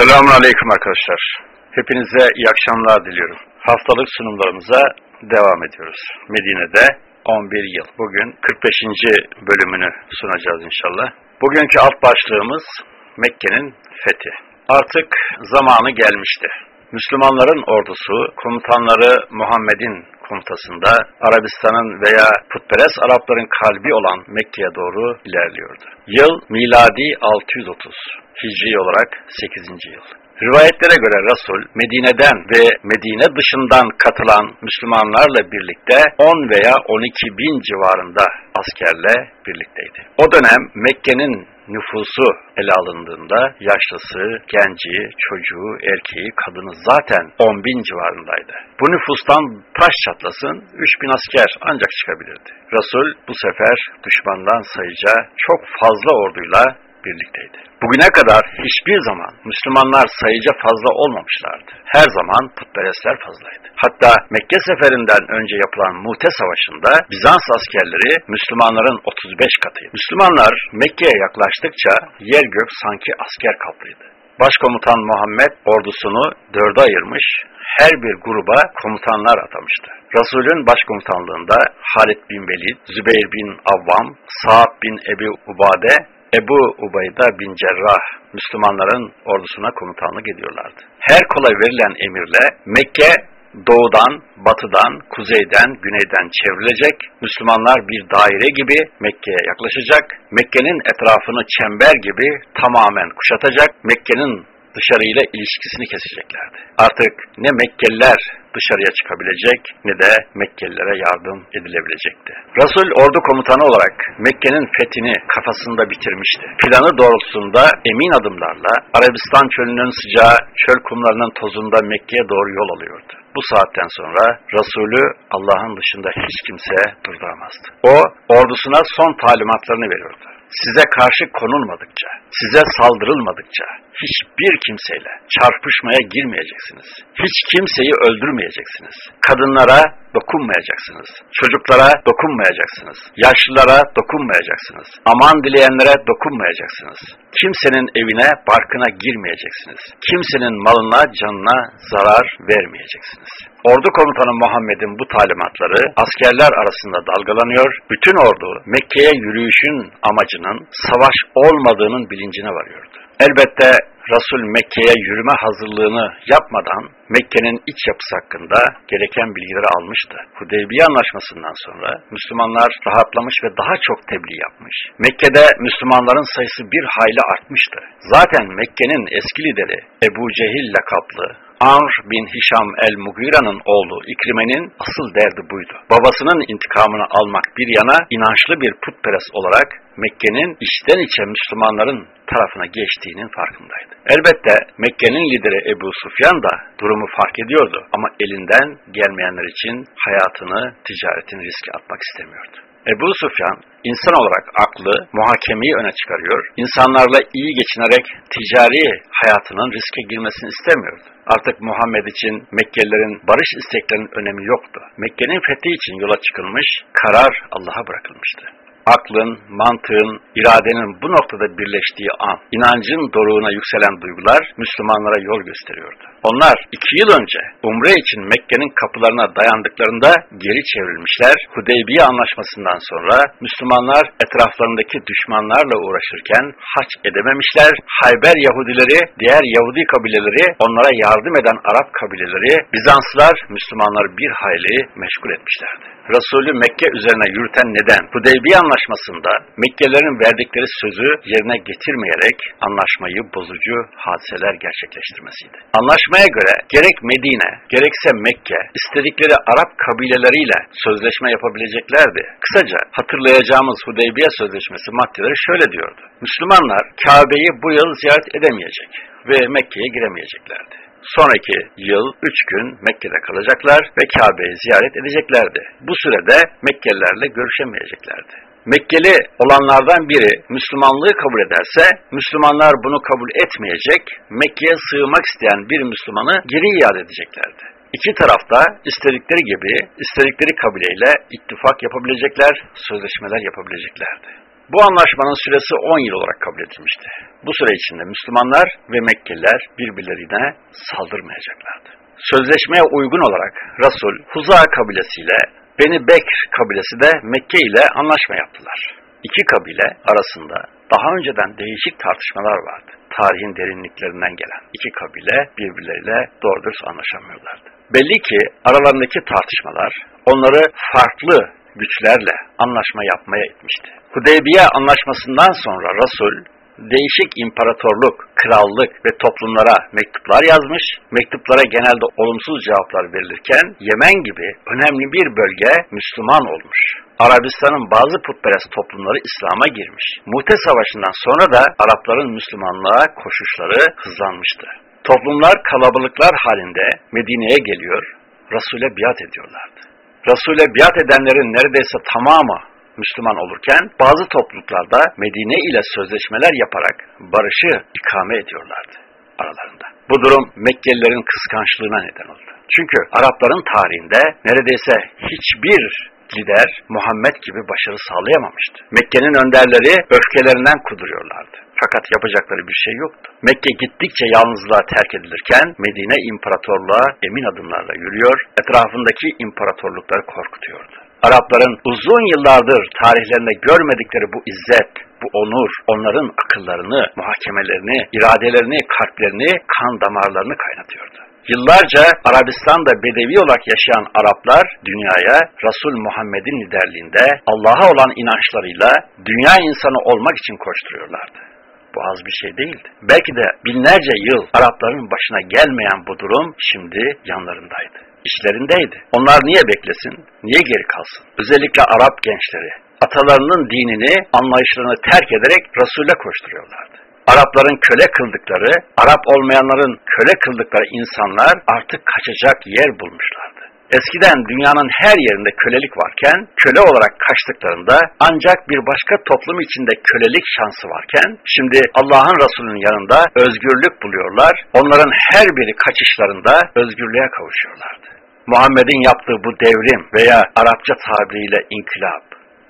Selamun Aleyküm arkadaşlar. Hepinize iyi akşamlar diliyorum. Haftalık sunumlarımıza devam ediyoruz. Medine'de 11 yıl. Bugün 45. bölümünü sunacağız inşallah. Bugünkü alt başlığımız Mekke'nin fethi. Artık zamanı gelmişti. Müslümanların ordusu, komutanları Muhammed'in komutasında Arabistan'ın veya putperest Arapların kalbi olan Mekke'ye doğru ilerliyordu. Yıl miladi 630, hicri olarak 8. yıl. Rivayetlere göre Resul Medine'den ve Medine dışından katılan Müslümanlarla birlikte 10 veya 12 bin civarında askerle birlikteydi. O dönem Mekke'nin nüfusu ele alındığında yaşlısı, genci, çocuğu, erkeği, kadını zaten 10 bin civarındaydı. Bu nüfustan taş çatlasın 3 bin asker ancak çıkabilirdi. Resul bu sefer düşmandan sayıca çok fazla orduyla birlikteydi. Bugüne kadar hiçbir zaman Müslümanlar sayıca fazla olmamışlardı. Her zaman putperestler fazlaydı. Hatta Mekke seferinden önce yapılan Mute Savaşı'nda Bizans askerleri Müslümanların 35 katıydı. Müslümanlar Mekke'ye yaklaştıkça yer gök sanki asker kaplıydı. Başkomutan Muhammed ordusunu dörde ayırmış, her bir gruba komutanlar atamıştı. Resulün başkomutanlığında Halid bin Velid, Zübeyir bin Avvam, Sa'd bin Ebi Ubade Ebu Ubayda bin Cerrah Müslümanların ordusuna komutanlık ediyorlardı. Her kolay verilen emirle Mekke doğudan, batıdan, kuzeyden, güneyden çevrilecek, Müslümanlar bir daire gibi Mekke'ye yaklaşacak, Mekke'nin etrafını çember gibi tamamen kuşatacak, Mekke'nin dışarıyla ilişkisini keseceklerdi. Artık ne Mekkeliler dışarıya çıkabilecek ne de Mekkelilere yardım edilebilecekti. Resul ordu komutanı olarak Mekke'nin fethini kafasında bitirmişti. Planı doğrultusunda emin adımlarla Arabistan çölünün sıcağı, çöl kumlarının tozunda Mekke'ye doğru yol alıyordu. Bu saatten sonra Resulü Allah'ın dışında hiç kimse durduramazdı. O ordusuna son talimatlarını veriyordu. Size karşı konulmadıkça, size saldırılmadıkça hiçbir kimseyle çarpışmaya girmeyeceksiniz. Hiç kimseyi öldürmeyeceksiniz. Kadınlara dokunmayacaksınız. Çocuklara dokunmayacaksınız. Yaşlılara dokunmayacaksınız. Aman dileyenlere dokunmayacaksınız. Kimsenin evine, barkına girmeyeceksiniz. Kimsenin malına, canına zarar vermeyeceksiniz. Ordu komutanı Muhammed'in bu talimatları askerler arasında dalgalanıyor. Bütün ordu Mekke'ye yürüyüşün amacının savaş olmadığının bilincine varıyordu. Elbette Resul Mekke'ye yürüme hazırlığını yapmadan Mekke'nin iç yapısı hakkında gereken bilgileri almıştı. Hudeybiye anlaşmasından sonra Müslümanlar rahatlamış ve daha çok tebliğ yapmış. Mekke'de Müslümanların sayısı bir hayli artmıştı. Zaten Mekke'nin eski lideri Ebu Cehil lakaplı Amr bin Hişam el-Mugira'nın oğlu İkrime'nin asıl derdi buydu. Babasının intikamını almak bir yana inançlı bir putperest olarak Mekke'nin içten içe Müslümanların tarafına geçtiğinin farkındaydı. Elbette Mekke'nin lideri Ebu Sufyan da durumu fark ediyordu ama elinden gelmeyenler için hayatını, ticaretini riske atmak istemiyordu. Ebu Sufyan insan olarak aklı, muhakemeyi öne çıkarıyor, insanlarla iyi geçinerek ticari hayatının riske girmesini istemiyordu. Artık Muhammed için Mekkelilerin barış isteklerinin önemi yoktu. Mekke'nin fethi için yola çıkılmış, karar Allah'a bırakılmıştı aklın, mantığın, iradenin bu noktada birleştiği an, inancın doruğuna yükselen duygular Müslümanlara yol gösteriyordu. Onlar iki yıl önce Umre için Mekke'nin kapılarına dayandıklarında geri çevrilmişler. Hudeybiye anlaşmasından sonra Müslümanlar etraflarındaki düşmanlarla uğraşırken haç edememişler. Hayber Yahudileri, diğer Yahudi kabileleri, onlara yardım eden Arap kabileleri, Bizanslar Müslümanları bir hayli meşgul etmişlerdi. Resulü Mekke üzerine yürüten neden Hudeybiye anlaşmasında Mekkelilerin verdikleri sözü yerine getirmeyerek anlaşmayı bozucu hadiseler gerçekleştirmesiydi. Anlaşmaya göre gerek Medine gerekse Mekke istedikleri Arap kabileleriyle sözleşme yapabileceklerdi. Kısaca hatırlayacağımız Hudeybiye Sözleşmesi maddeleri şöyle diyordu. Müslümanlar Kabe'yi bu yıl ziyaret edemeyecek ve Mekke'ye giremeyeceklerdi. Sonraki yıl üç gün Mekke'de kalacaklar ve Kabe'yi ziyaret edeceklerdi. Bu sürede Mekkelilerle görüşemeyeceklerdi. Mekkeli olanlardan biri Müslümanlığı kabul ederse, Müslümanlar bunu kabul etmeyecek, Mekke'ye sığmak isteyen bir Müslümanı geri iade edeceklerdi. İki tarafta istedikleri gibi, istedikleri kabileyle ittifak yapabilecekler, sözleşmeler yapabileceklerdi. Bu anlaşmanın süresi 10 yıl olarak kabul edilmişti. Bu süre içinde Müslümanlar ve Mekkeliler birbirlerine saldırmayacaklardı. Sözleşmeye uygun olarak Resul Huza kabilesiyle Beni Bekr kabilesi de Mekke ile anlaşma yaptılar. İki kabile arasında daha önceden değişik tartışmalar vardı. Tarihin derinliklerinden gelen iki kabile birbirleriyle doğru dürüst anlaşamıyorlardı. Belli ki aralarındaki tartışmalar onları farklı güçlerle anlaşma yapmaya itmişti. Hudeybiye anlaşmasından sonra Resul değişik imparatorluk, krallık ve toplumlara mektuplar yazmış, mektuplara genelde olumsuz cevaplar verilirken Yemen gibi önemli bir bölge Müslüman olmuş. Arabistan'ın bazı putperest toplumları İslam'a girmiş. Mute Savaşı'ndan sonra da Arapların Müslümanlığa koşuşları hızlanmıştı. Toplumlar kalabalıklar halinde Medine'ye geliyor, Resul'e biat ediyorlardı. Resul'e biat edenlerin neredeyse tamamı Müslüman olurken bazı topluluklarda Medine ile sözleşmeler yaparak barışı ikame ediyorlardı aralarında. Bu durum Mekkelilerin kıskançlığına neden oldu. Çünkü Arapların tarihinde neredeyse hiçbir lider Muhammed gibi başarı sağlayamamıştı. Mekke'nin önderleri öfkelerinden kuduruyorlardı. Fakat yapacakları bir şey yoktu. Mekke gittikçe yalnızlığa terk edilirken Medine imparatorluğa emin adımlarla yürüyor, etrafındaki imparatorlukları korkutuyordu. Arapların uzun yıllardır tarihlerinde görmedikleri bu izzet, bu onur, onların akıllarını, muhakemelerini, iradelerini, kalplerini, kan damarlarını kaynatıyordu. Yıllarca Arabistan'da bedevi olarak yaşayan Araplar dünyaya Resul Muhammed'in liderliğinde Allah'a olan inançlarıyla dünya insanı olmak için koşturuyorlardı. Bu az bir şey değildi. Belki de binlerce yıl Arapların başına gelmeyen bu durum şimdi yanlarındaydı. İşlerindeydi. Onlar niye beklesin? Niye geri kalsın? Özellikle Arap gençleri atalarının dinini, anlayışlarını terk ederek Resul'e koşturuyorlardı. Arapların köle kıldıkları, Arap olmayanların köle kıldıkları insanlar artık kaçacak yer bulmuşlardı. Eskiden dünyanın her yerinde kölelik varken, köle olarak kaçtıklarında ancak bir başka toplum içinde kölelik şansı varken, şimdi Allah'ın Resulü'nün yanında özgürlük buluyorlar, onların her biri kaçışlarında özgürlüğe kavuşuyorlardı. Muhammed'in yaptığı bu devrim veya Arapça tabiriyle inkılap,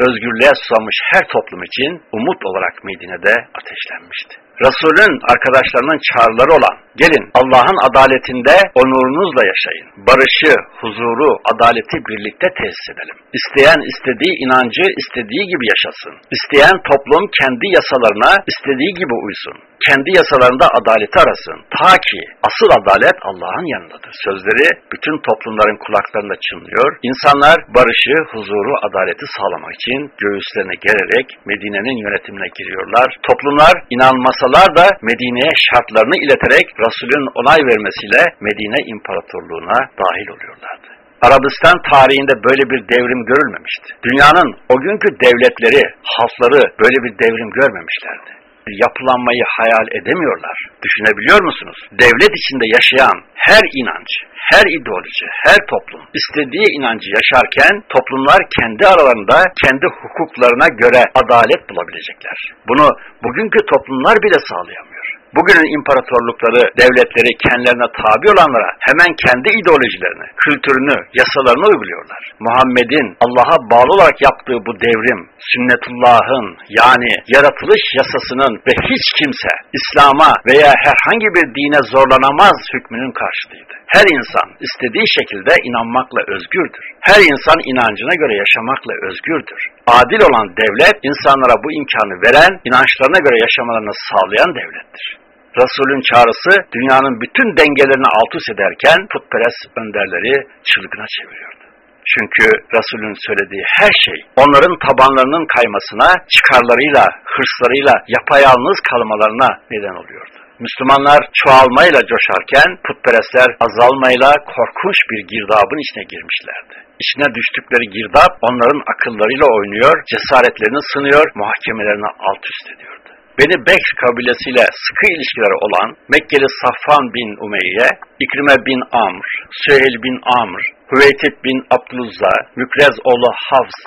özgürlüğe susamış her toplum için umut olarak Medine'de ateşlenmişti. Resulün arkadaşlarının çağrıları olan, gelin Allah'ın adaletinde onurunuzla yaşayın. Barışı, huzuru, adaleti birlikte tesis edelim. İsteyen istediği inancı istediği gibi yaşasın. İsteyen toplum kendi yasalarına istediği gibi uysun. Kendi yasalarında adaleti arasın. Ta ki asıl adalet Allah'ın yanındadır. Sözleri bütün toplumların kulaklarında çınlıyor. İnsanlar barışı, huzuru, adaleti sağlamak için göğüslerine gelerek Medine'nin yönetimine giriyorlar. Toplumlar inanmasalar da Medine'ye şartlarını ileterek Resul'ün onay vermesiyle Medine İmparatorluğu'na dahil oluyorlardı. Arabistan tarihinde böyle bir devrim görülmemişti. Dünyanın o günkü devletleri, halkları böyle bir devrim görmemişlerdi yapılanmayı hayal edemiyorlar. Düşünebiliyor musunuz? Devlet içinde yaşayan her inanç, her ideoloji, her toplum istediği inancı yaşarken toplumlar kendi aralarında kendi hukuklarına göre adalet bulabilecekler. Bunu bugünkü toplumlar bile sağlayamıyor. Bugünün imparatorlukları, devletleri kendilerine tabi olanlara hemen kendi ideolojilerini, kültürünü, yasalarını uyguluyorlar. Muhammed'in Allah'a bağlı olarak yaptığı bu devrim, sünnetullahın yani yaratılış yasasının ve hiç kimse İslam'a veya herhangi bir dine zorlanamaz hükmünün karşıtıydı. Her insan istediği şekilde inanmakla özgürdür. Her insan inancına göre yaşamakla özgürdür. Adil olan devlet, insanlara bu imkanı veren, inançlarına göre yaşamalarını sağlayan devlettir. Resulün çağrısı dünyanın bütün dengelerini alt üst ederken putperest önderleri çılgına çeviriyordu. Çünkü Resulün söylediği her şey onların tabanlarının kaymasına, çıkarlarıyla, hırslarıyla yapayalnız kalmalarına neden oluyordu. Müslümanlar çoğalmayla coşarken putperestler azalmayla korkunç bir girdabın içine girmişlerdi. İçine düştükleri girdap onların akıllarıyla oynuyor, cesaretlerini sınıyor, muhakemelerini alt üst ediyordu. Beni Bekr kabilesiyle sıkı ilişkileri olan Mekkeli Safvan bin Umeyye, İkrime bin Amr, Süheyl bin Amr, Hüveytip bin Abdüluzza, Mükrez oğlu Havs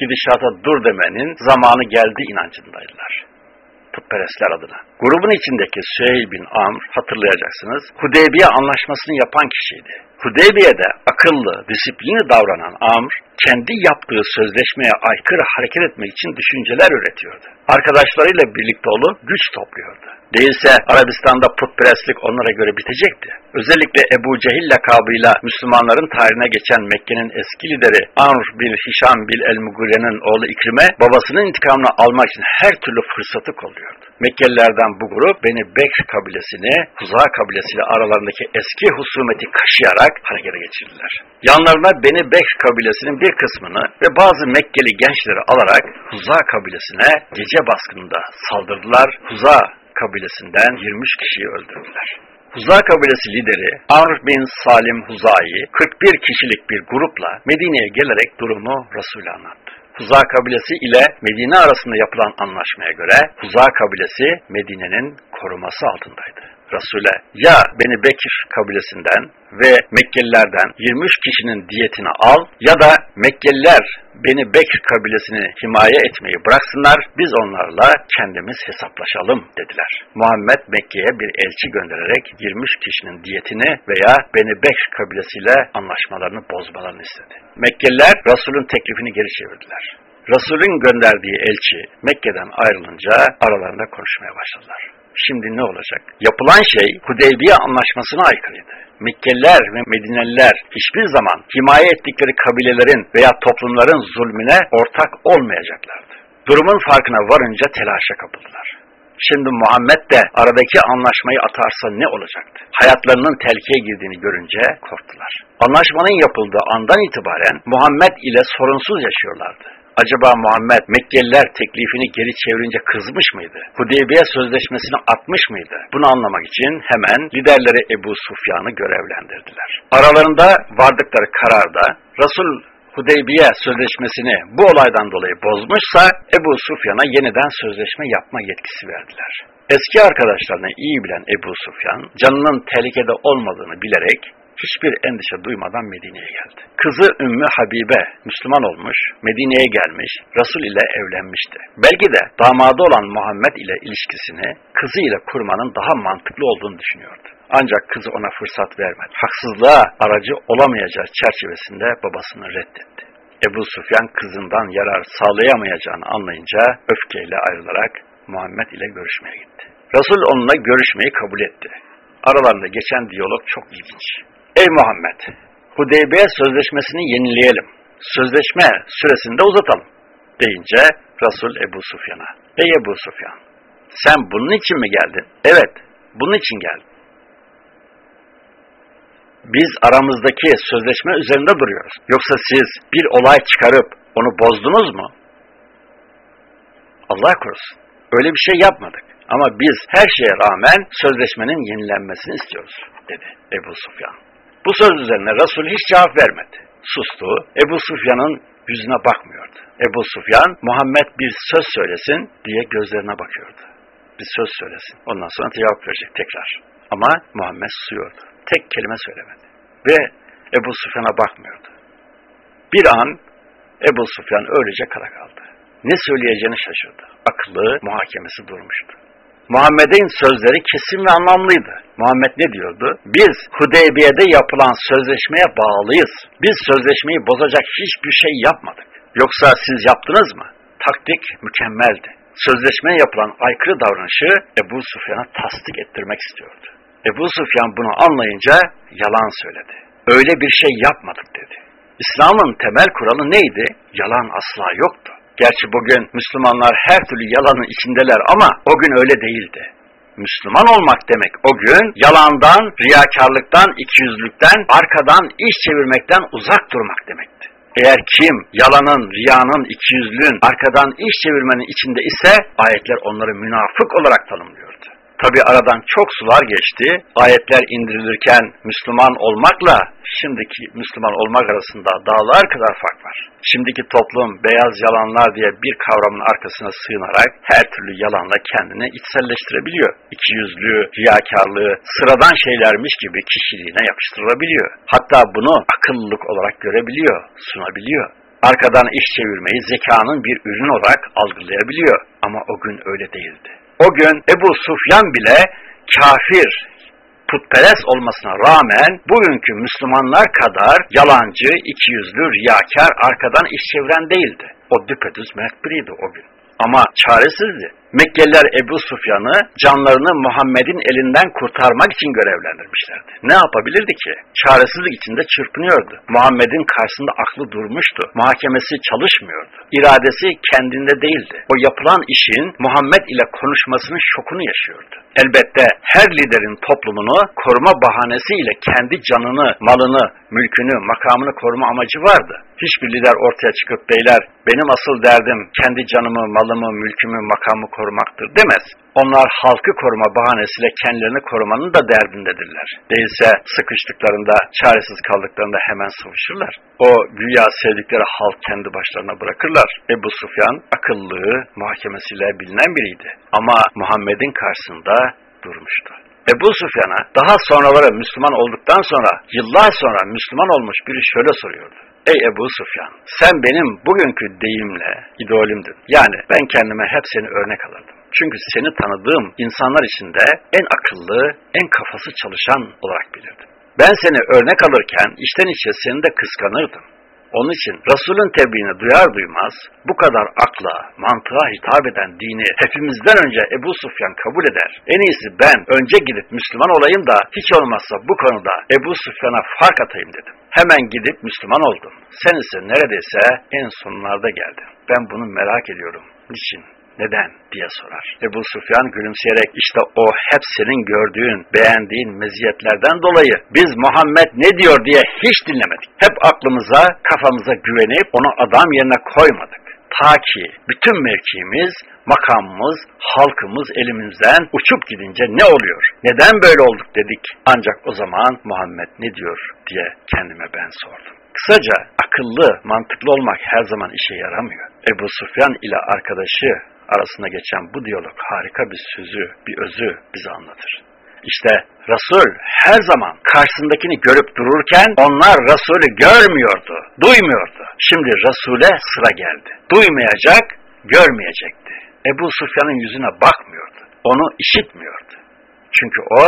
gidişata dur demenin zamanı geldi inancındaydılar putperestler adına. Grubun içindeki Süheyl bin Amr hatırlayacaksınız. Hudeybiye anlaşmasını yapan kişiydi. Hudeybiye'de akıllı, disiplinli davranan Amr, kendi yaptığı sözleşmeye aykırı hareket etmek için düşünceler üretiyordu. Arkadaşlarıyla birlikte olup güç topluyordu. Değilse Arabistan'da putperestlik onlara göre bitecekti. Özellikle Ebu Cehil lakabıyla Müslümanların tarihine geçen Mekke'nin eski lideri Amr bin Hişam bin el-Mugure'nin oğlu İkrime babasının intikamını almak için her türlü fırsatı kolluyordu. Mekkelilerden bu grup Beni Bekr kabilesini Huza kabilesiyle aralarındaki eski husumeti kaşıyarak harekete geçirdiler. Yanlarına Beni Bekr kabilesinin bir kısmını ve bazı Mekkeli gençleri alarak Huza kabilesine gece baskınında saldırdılar. Huza kabilesinden 23 kişiyi öldürdüler. Huza kabilesi lideri Amr bin Salim Huzayi 41 kişilik bir grupla Medine'ye gelerek durumu Resul'e anlattı. Huza kabilesi ile Medine arasında yapılan anlaşmaya göre Huza kabilesi Medine'nin koruması altındaydı. Resul'e ya Beni Bekir kabilesinden ve Mekkelilerden 23 kişinin diyetini al ya da Mekkeliler Beni Bekir kabilesini himaye etmeyi bıraksınlar biz onlarla kendimiz hesaplaşalım dediler. Muhammed Mekke'ye bir elçi göndererek 23 kişinin diyetini veya Beni Bekir kabilesiyle anlaşmalarını bozmalarını istedi. Mekkeliler Resul'ün teklifini geri çevirdiler. Resul'ün gönderdiği elçi Mekke'den ayrılınca aralarında konuşmaya başladılar. Şimdi ne olacak? Yapılan şey Hudeybiye anlaşmasına aykırıydı. Mekkeliler ve Medineliler hiçbir zaman himaye ettikleri kabilelerin veya toplumların zulmüne ortak olmayacaklardı. Durumun farkına varınca telaşa kapıldılar. Şimdi Muhammed de aradaki anlaşmayı atarsa ne olacaktı? Hayatlarının tehlikeye girdiğini görünce korktular. Anlaşmanın yapıldığı andan itibaren Muhammed ile sorunsuz yaşıyorlardı. Acaba Muhammed Mekkeliler teklifini geri çevirince kızmış mıydı? Hudeybiye sözleşmesini atmış mıydı? Bunu anlamak için hemen liderleri Ebu Sufyan'ı görevlendirdiler. Aralarında vardıkları kararda Resul Hudeybiye sözleşmesini bu olaydan dolayı bozmuşsa Ebu Sufyan'a yeniden sözleşme yapma yetkisi verdiler. Eski arkadaşlarını iyi bilen Ebu Sufyan, canının tehlikede olmadığını bilerek hiçbir endişe duymadan Medine'ye geldi. Kızı Ümmü Habibe Müslüman olmuş, Medine'ye gelmiş, Resul ile evlenmişti. Belki de damadı olan Muhammed ile ilişkisini kızı ile kurmanın daha mantıklı olduğunu düşünüyordu. Ancak kızı ona fırsat vermedi. Haksızlığa aracı olamayacağı çerçevesinde babasını reddetti. Ebu Sufyan kızından yarar sağlayamayacağını anlayınca öfkeyle ayrılarak Muhammed ile görüşmeye gitti. Resul onunla görüşmeyi kabul etti. Aralarında geçen diyalog çok ilginç. Ey Muhammed! Hudeybiye sözleşmesini yenileyelim. Sözleşme süresini de uzatalım. Deyince Resul Ebu Sufyan'a. Ey Ebu Sufyan! Sen bunun için mi geldin? Evet, bunun için geldim. Biz aramızdaki sözleşme üzerinde duruyoruz. Yoksa siz bir olay çıkarıp onu bozdunuz mu? Allah korusun. Öyle bir şey yapmadık. Ama biz her şeye rağmen sözleşmenin yenilenmesini istiyoruz, dedi Ebu Sufyan. Bu söz üzerine Resul hiç cevap vermedi. Sustu. Ebu Sufyan'ın yüzüne bakmıyordu. Ebu Sufyan, Muhammed bir söz söylesin diye gözlerine bakıyordu. Bir söz söylesin. Ondan sonra cevap verecek tekrar. Ama Muhammed susuyordu. Tek kelime söylemedi. Ve Ebu Sufyan'a bakmıyordu. Bir an Ebu Sufyan öylece kara kaldı. Ne söyleyeceğini şaşırdı. Akıllı muhakemesi durmuştu. Muhammed'in sözleri kesin ve anlamlıydı. Muhammed ne diyordu? Biz Hudeybiye'de yapılan sözleşmeye bağlıyız. Biz sözleşmeyi bozacak hiçbir şey yapmadık. Yoksa siz yaptınız mı? Taktik mükemmeldi. Sözleşmeye yapılan aykırı davranışı Ebu Sufyan'a tasdik ettirmek istiyordu. Ebu Sufyan bunu anlayınca yalan söyledi. Öyle bir şey yapmadık dedi. İslam'ın temel kuralı neydi? Yalan asla yoktu. Gerçi bugün Müslümanlar her türlü yalanın içindeler ama o gün öyle değildi. Müslüman olmak demek o gün yalandan, riyakarlıktan, ikiyüzlükten, arkadan iş çevirmekten uzak durmak demekti. Eğer kim yalanın, riyanın, ikiyüzlüğün, arkadan iş çevirmenin içinde ise ayetler onları münafık olarak tanımlıyordu. Tabi aradan çok sular geçti. Ayetler indirilirken Müslüman olmakla şimdiki Müslüman olmak arasında dağlar kadar fark var. Şimdiki toplum beyaz yalanlar diye bir kavramın arkasına sığınarak her türlü yalanla kendini içselleştirebiliyor. İkiyüzlüğü, riyakarlığı sıradan şeylermiş gibi kişiliğine yapıştırabiliyor. Hatta bunu akıllılık olarak görebiliyor, sunabiliyor. Arkadan iş çevirmeyi zekanın bir ürün olarak algılayabiliyor. Ama o gün öyle değildi. O gün Ebu Sufyan bile kafir, putperest olmasına rağmen bugünkü Müslümanlar kadar yalancı, ikiyüzlü, riyakar, arkadan iş çeviren değildi. O düpedüz mert biriydi o gün. Ama çaresizdi. Mekkeliler Ebu Sufyan'ı canlarını Muhammed'in elinden kurtarmak için görevlendirmişlerdi. Ne yapabilirdi ki? Çaresizlik içinde çırpınıyordu. Muhammed'in karşısında aklı durmuştu. Muhakemesi çalışmıyordu. İradesi kendinde değildi. O yapılan işin Muhammed ile konuşmasının şokunu yaşıyordu. Elbette her liderin toplumunu koruma bahanesiyle kendi canını, malını, mülkünü, makamını koruma amacı vardı. Hiçbir lider ortaya çıkıp beyler benim asıl derdim kendi canımı, malımı, mülkümü, makamı korumaktır demez. Onlar halkı koruma bahanesiyle kendilerini korumanın da derdindedirler. Değilse sıkıştıklarında, çaresiz kaldıklarında hemen sıvışırlar. O güya sevdikleri halk kendi başlarına bırakırlar. Ebu Sufyan akıllığı muhakemesiyle bilinen biriydi. Ama Muhammed'in karşısında durmuştu. Ebu Sufyan'a daha sonraları Müslüman olduktan sonra, yıllar sonra Müslüman olmuş biri şöyle soruyordu. Ey Ebu Sufyan, sen benim bugünkü deyimle idolümdün. Yani ben kendime hep seni örnek alırdım. Çünkü seni tanıdığım insanlar içinde en akıllı, en kafası çalışan olarak bilirdim. Ben seni örnek alırken içten içe seni de kıskanırdım. Onun için Resul'ün tebliğini duyar duymaz bu kadar akla, mantığa hitap eden dini hepimizden önce Ebu Sufyan kabul eder. En iyisi ben önce gidip Müslüman olayım da hiç olmazsa bu konuda Ebu Sufyan'a fark atayım dedim. Hemen gidip Müslüman oldum. Sen ise neredeyse en sonlarda geldin. Ben bunu merak ediyorum. Niçin? Neden diye sorar. Ebu Sufyan gülümseyerek işte o hep senin gördüğün, beğendiğin meziyetlerden dolayı biz Muhammed ne diyor diye hiç dinlemedik. Hep aklımıza, kafamıza güvenip onu adam yerine koymadık. Ta ki bütün mevkimiz, makamımız, halkımız elimizden uçup gidince ne oluyor? Neden böyle olduk dedik. Ancak o zaman Muhammed ne diyor diye kendime ben sordum. Kısaca akıllı, mantıklı olmak her zaman işe yaramıyor. Ebu Sufyan ile arkadaşı arasında geçen bu diyalog harika bir sözü, bir özü bize anlatır. İşte Resul her zaman karşısındakini görüp dururken onlar Resulü görmüyordu, duymuyordu. Şimdi Resul'e sıra geldi. Duymayacak, görmeyecekti. Ebu Sufyan'ın yüzüne bakmıyordu. Onu işitmiyordu. Çünkü o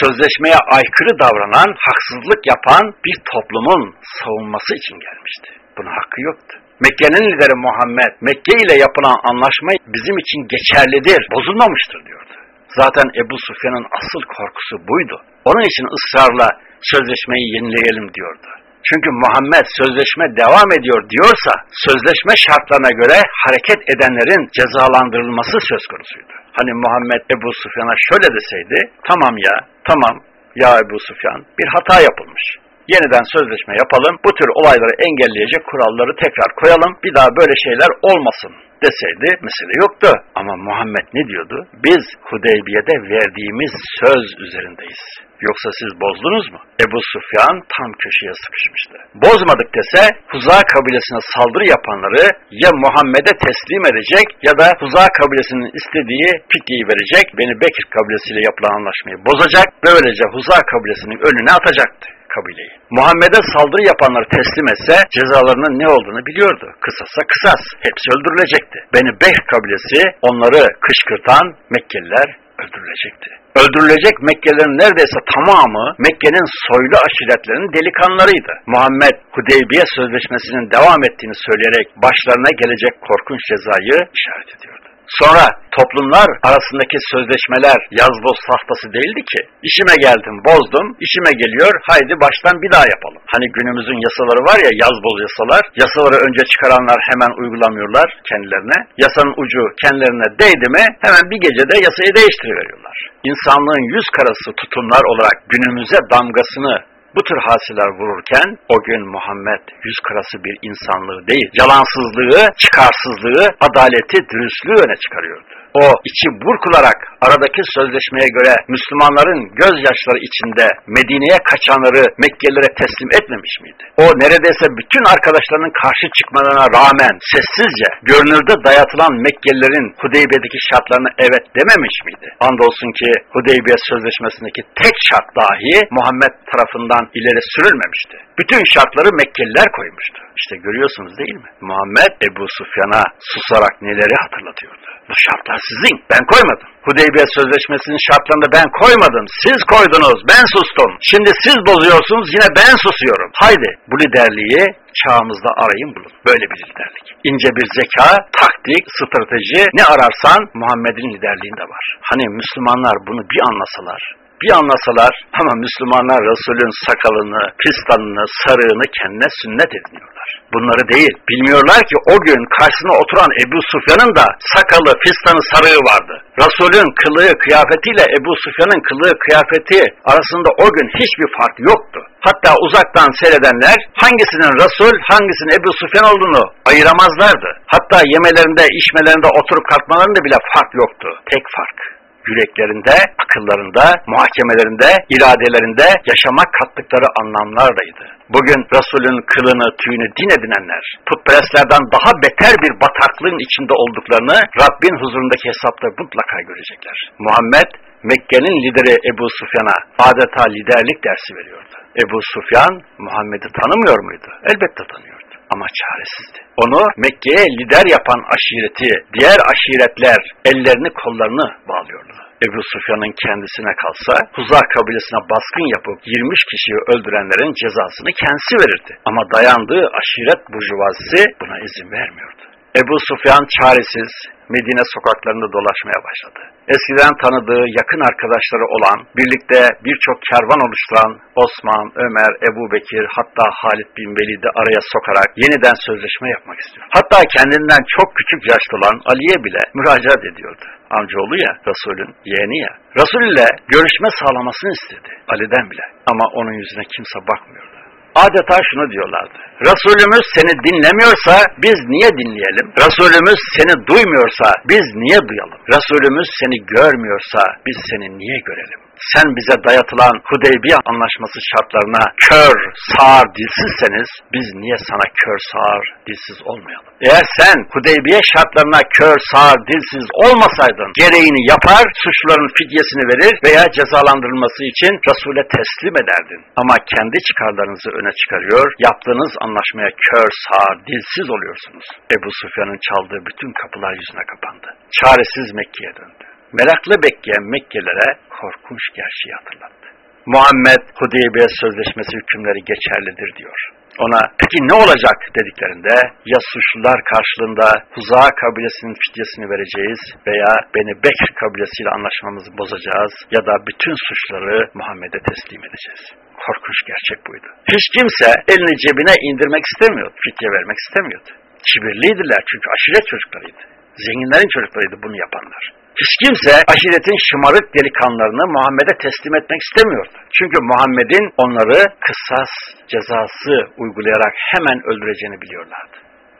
sözleşmeye aykırı davranan, haksızlık yapan bir toplumun savunması için gelmişti. Buna hakkı yoktu. Mekke'nin lideri Muhammed, Mekke ile yapılan anlaşma bizim için geçerlidir, bozulmamıştır diyordu. Zaten Ebu Sufyan'ın asıl korkusu buydu. Onun için ısrarla sözleşmeyi yenileyelim diyordu. Çünkü Muhammed sözleşme devam ediyor diyorsa, sözleşme şartlarına göre hareket edenlerin cezalandırılması söz konusuydu. Hani Muhammed Ebu Sufyan'a şöyle deseydi, tamam ya, tamam ya Ebu Sufyan bir hata yapılmış yeniden sözleşme yapalım, bu tür olayları engelleyecek kuralları tekrar koyalım, bir daha böyle şeyler olmasın deseydi mesele yoktu. Ama Muhammed ne diyordu? Biz Hudeybiye'de verdiğimiz söz üzerindeyiz. Yoksa siz bozdunuz mu? Ebu Sufyan tam köşeye sıkışmıştı. Bozmadık dese Huza kabilesine saldırı yapanları ya Muhammed'e teslim edecek ya da Huza kabilesinin istediği fitliği verecek, Beni Bekir kabilesiyle yapılan anlaşmayı bozacak, böylece Huza kabilesinin önüne atacaktı kabileyi. Muhammed'e saldırı yapanları teslim etse cezalarının ne olduğunu biliyordu. Kısasa kısas. Hepsi öldürülecekti. Beni Beh kabilesi onları kışkırtan Mekkeliler öldürülecekti. Öldürülecek Mekkelilerin neredeyse tamamı Mekke'nin soylu aşiretlerinin delikanlarıydı. Muhammed Hudeybiye Sözleşmesi'nin devam ettiğini söyleyerek başlarına gelecek korkunç cezayı işaret ediyordu. Sonra toplumlar arasındaki sözleşmeler yaz boz tahtası değildi ki. İşime geldim, bozdum, işime geliyor, haydi baştan bir daha yapalım. Hani günümüzün yasaları var ya yaz boz yasalar, yasaları önce çıkaranlar hemen uygulamıyorlar kendilerine. Yasanın ucu kendilerine değdi mi hemen bir gecede yasayı değiştiriveriyorlar. İnsanlığın yüz karası tutumlar olarak günümüze damgasını bu tür hasiler vururken o gün Muhammed yüz karası bir insanlığı değil, yalansızlığı, çıkarsızlığı, adaleti, dürüstlüğü öne çıkarıyordu. O içi burkularak aradaki sözleşmeye göre Müslümanların gözyaşları içinde Medine'ye kaçanları Mekkelilere teslim etmemiş miydi? O neredeyse bütün arkadaşlarının karşı çıkmalarına rağmen sessizce görünürde dayatılan Mekkelilerin Hudeybiye'deki şartlarına evet dememiş miydi? Andolsun ki Hudeybiye Sözleşmesi'ndeki tek şart dahi Muhammed tarafından ileri sürülmemişti. Bütün şartları Mekkeliler koymuştu. İşte görüyorsunuz değil mi? Muhammed Ebu Sufyan'a susarak neleri hatırlatıyordu. Bu şartlar sizin, ben koymadım. Hudeybiye Sözleşmesi'nin şartlarını ben koymadım. Siz koydunuz, ben sustum. Şimdi siz bozuyorsunuz, yine ben susuyorum. Haydi bu liderliği çağımızda arayın bulun. Böyle bir liderlik. İnce bir zeka, taktik, strateji ne ararsan Muhammed'in liderliğinde var. Hani Müslümanlar bunu bir anlasalar, bir anlasalar ama Müslümanlar Resul'ün sakalını, pistanını, sarığını kendine sünnet ediniyorlar. Bunları değil. Bilmiyorlar ki o gün karşısına oturan Ebu Sufyan'ın da sakalı, pistanı, sarığı vardı. Resul'ün kılığı, kıyafetiyle Ebu Sufyan'ın kılığı, kıyafeti arasında o gün hiçbir fark yoktu. Hatta uzaktan seyredenler hangisinin Resul, hangisinin Ebu Sufyan olduğunu ayıramazlardı. Hatta yemelerinde, içmelerinde, oturup kalkmalarında bile fark yoktu. Tek fark yüreklerinde, akıllarında, muhakemelerinde, iradelerinde yaşamak kattıkları anlamlardaydı. Bugün Resulün kılını, tüyünü din edinenler, putperestlerden daha beter bir bataklığın içinde olduklarını Rabbin huzurundaki hesapta mutlaka görecekler. Muhammed, Mekke'nin lideri Ebu Sufyan'a adeta liderlik dersi veriyordu. Ebu Sufyan, Muhammed'i tanımıyor muydu? Elbette tanıyordu ama çaresizdi. Onu Mekke'ye lider yapan aşireti, diğer aşiretler ellerini kollarını bağlıyordu. Ebu Sufyan'ın kendisine kalsa Huza kabilesine baskın yapıp 20 kişiyi öldürenlerin cezasını kendisi verirdi. Ama dayandığı aşiret burjuvazisi buna izin vermiyordu. Ebu Sufyan çaresiz Medine sokaklarında dolaşmaya başladı. Eskiden tanıdığı yakın arkadaşları olan, birlikte birçok kervan oluşturan Osman, Ömer, Ebu Bekir hatta Halid bin Velid'i araya sokarak yeniden sözleşme yapmak istiyor. Hatta kendinden çok küçük yaşta olan Ali'ye bile müracaat ediyordu. Amcaoğlu ya, Resul'ün yeğeni ya. Resul ile görüşme sağlamasını istedi Ali'den bile. Ama onun yüzüne kimse bakmıyordu adeta şunu diyorlardı. Resulümüz seni dinlemiyorsa biz niye dinleyelim? Resulümüz seni duymuyorsa biz niye duyalım? Resulümüz seni görmüyorsa biz seni niye görelim? Sen bize dayatılan Hudeybiye anlaşması şartlarına kör, sağır, dilsizseniz biz niye sana kör, sağır, dilsiz olmayalım? Eğer sen Hudeybiye şartlarına kör, sağır, dilsiz olmasaydın gereğini yapar, suçluların fidyesini verir veya cezalandırılması için Resul'e teslim ederdin. Ama kendi çıkarlarınızı öne çıkarıyor, yaptığınız anlaşmaya kör, sağır, dilsiz oluyorsunuz. Ebu Sufyan'ın çaldığı bütün kapılar yüzüne kapandı. Çaresiz Mekke'ye döndü meraklı bekleyen Mekkelilere korkunç gerçeği hatırlattı. Muhammed Hudeybiye Sözleşmesi hükümleri geçerlidir diyor. Ona peki ne olacak dediklerinde ya suçlular karşılığında Huza kabilesinin fidyesini vereceğiz veya Beni Bekr kabilesiyle anlaşmamızı bozacağız ya da bütün suçları Muhammed'e teslim edeceğiz. Korkunç gerçek buydu. Hiç kimse elini cebine indirmek istemiyordu, fidye vermek istemiyordu. Kibirliydiler çünkü aşiret çocuklarıydı. Zenginlerin çocuklarıydı bunu yapanlar. Hiç kimse aşiretin şımarık delikanlarını Muhammed'e teslim etmek istemiyordu. Çünkü Muhammed'in onları kısas cezası uygulayarak hemen öldüreceğini biliyorlardı.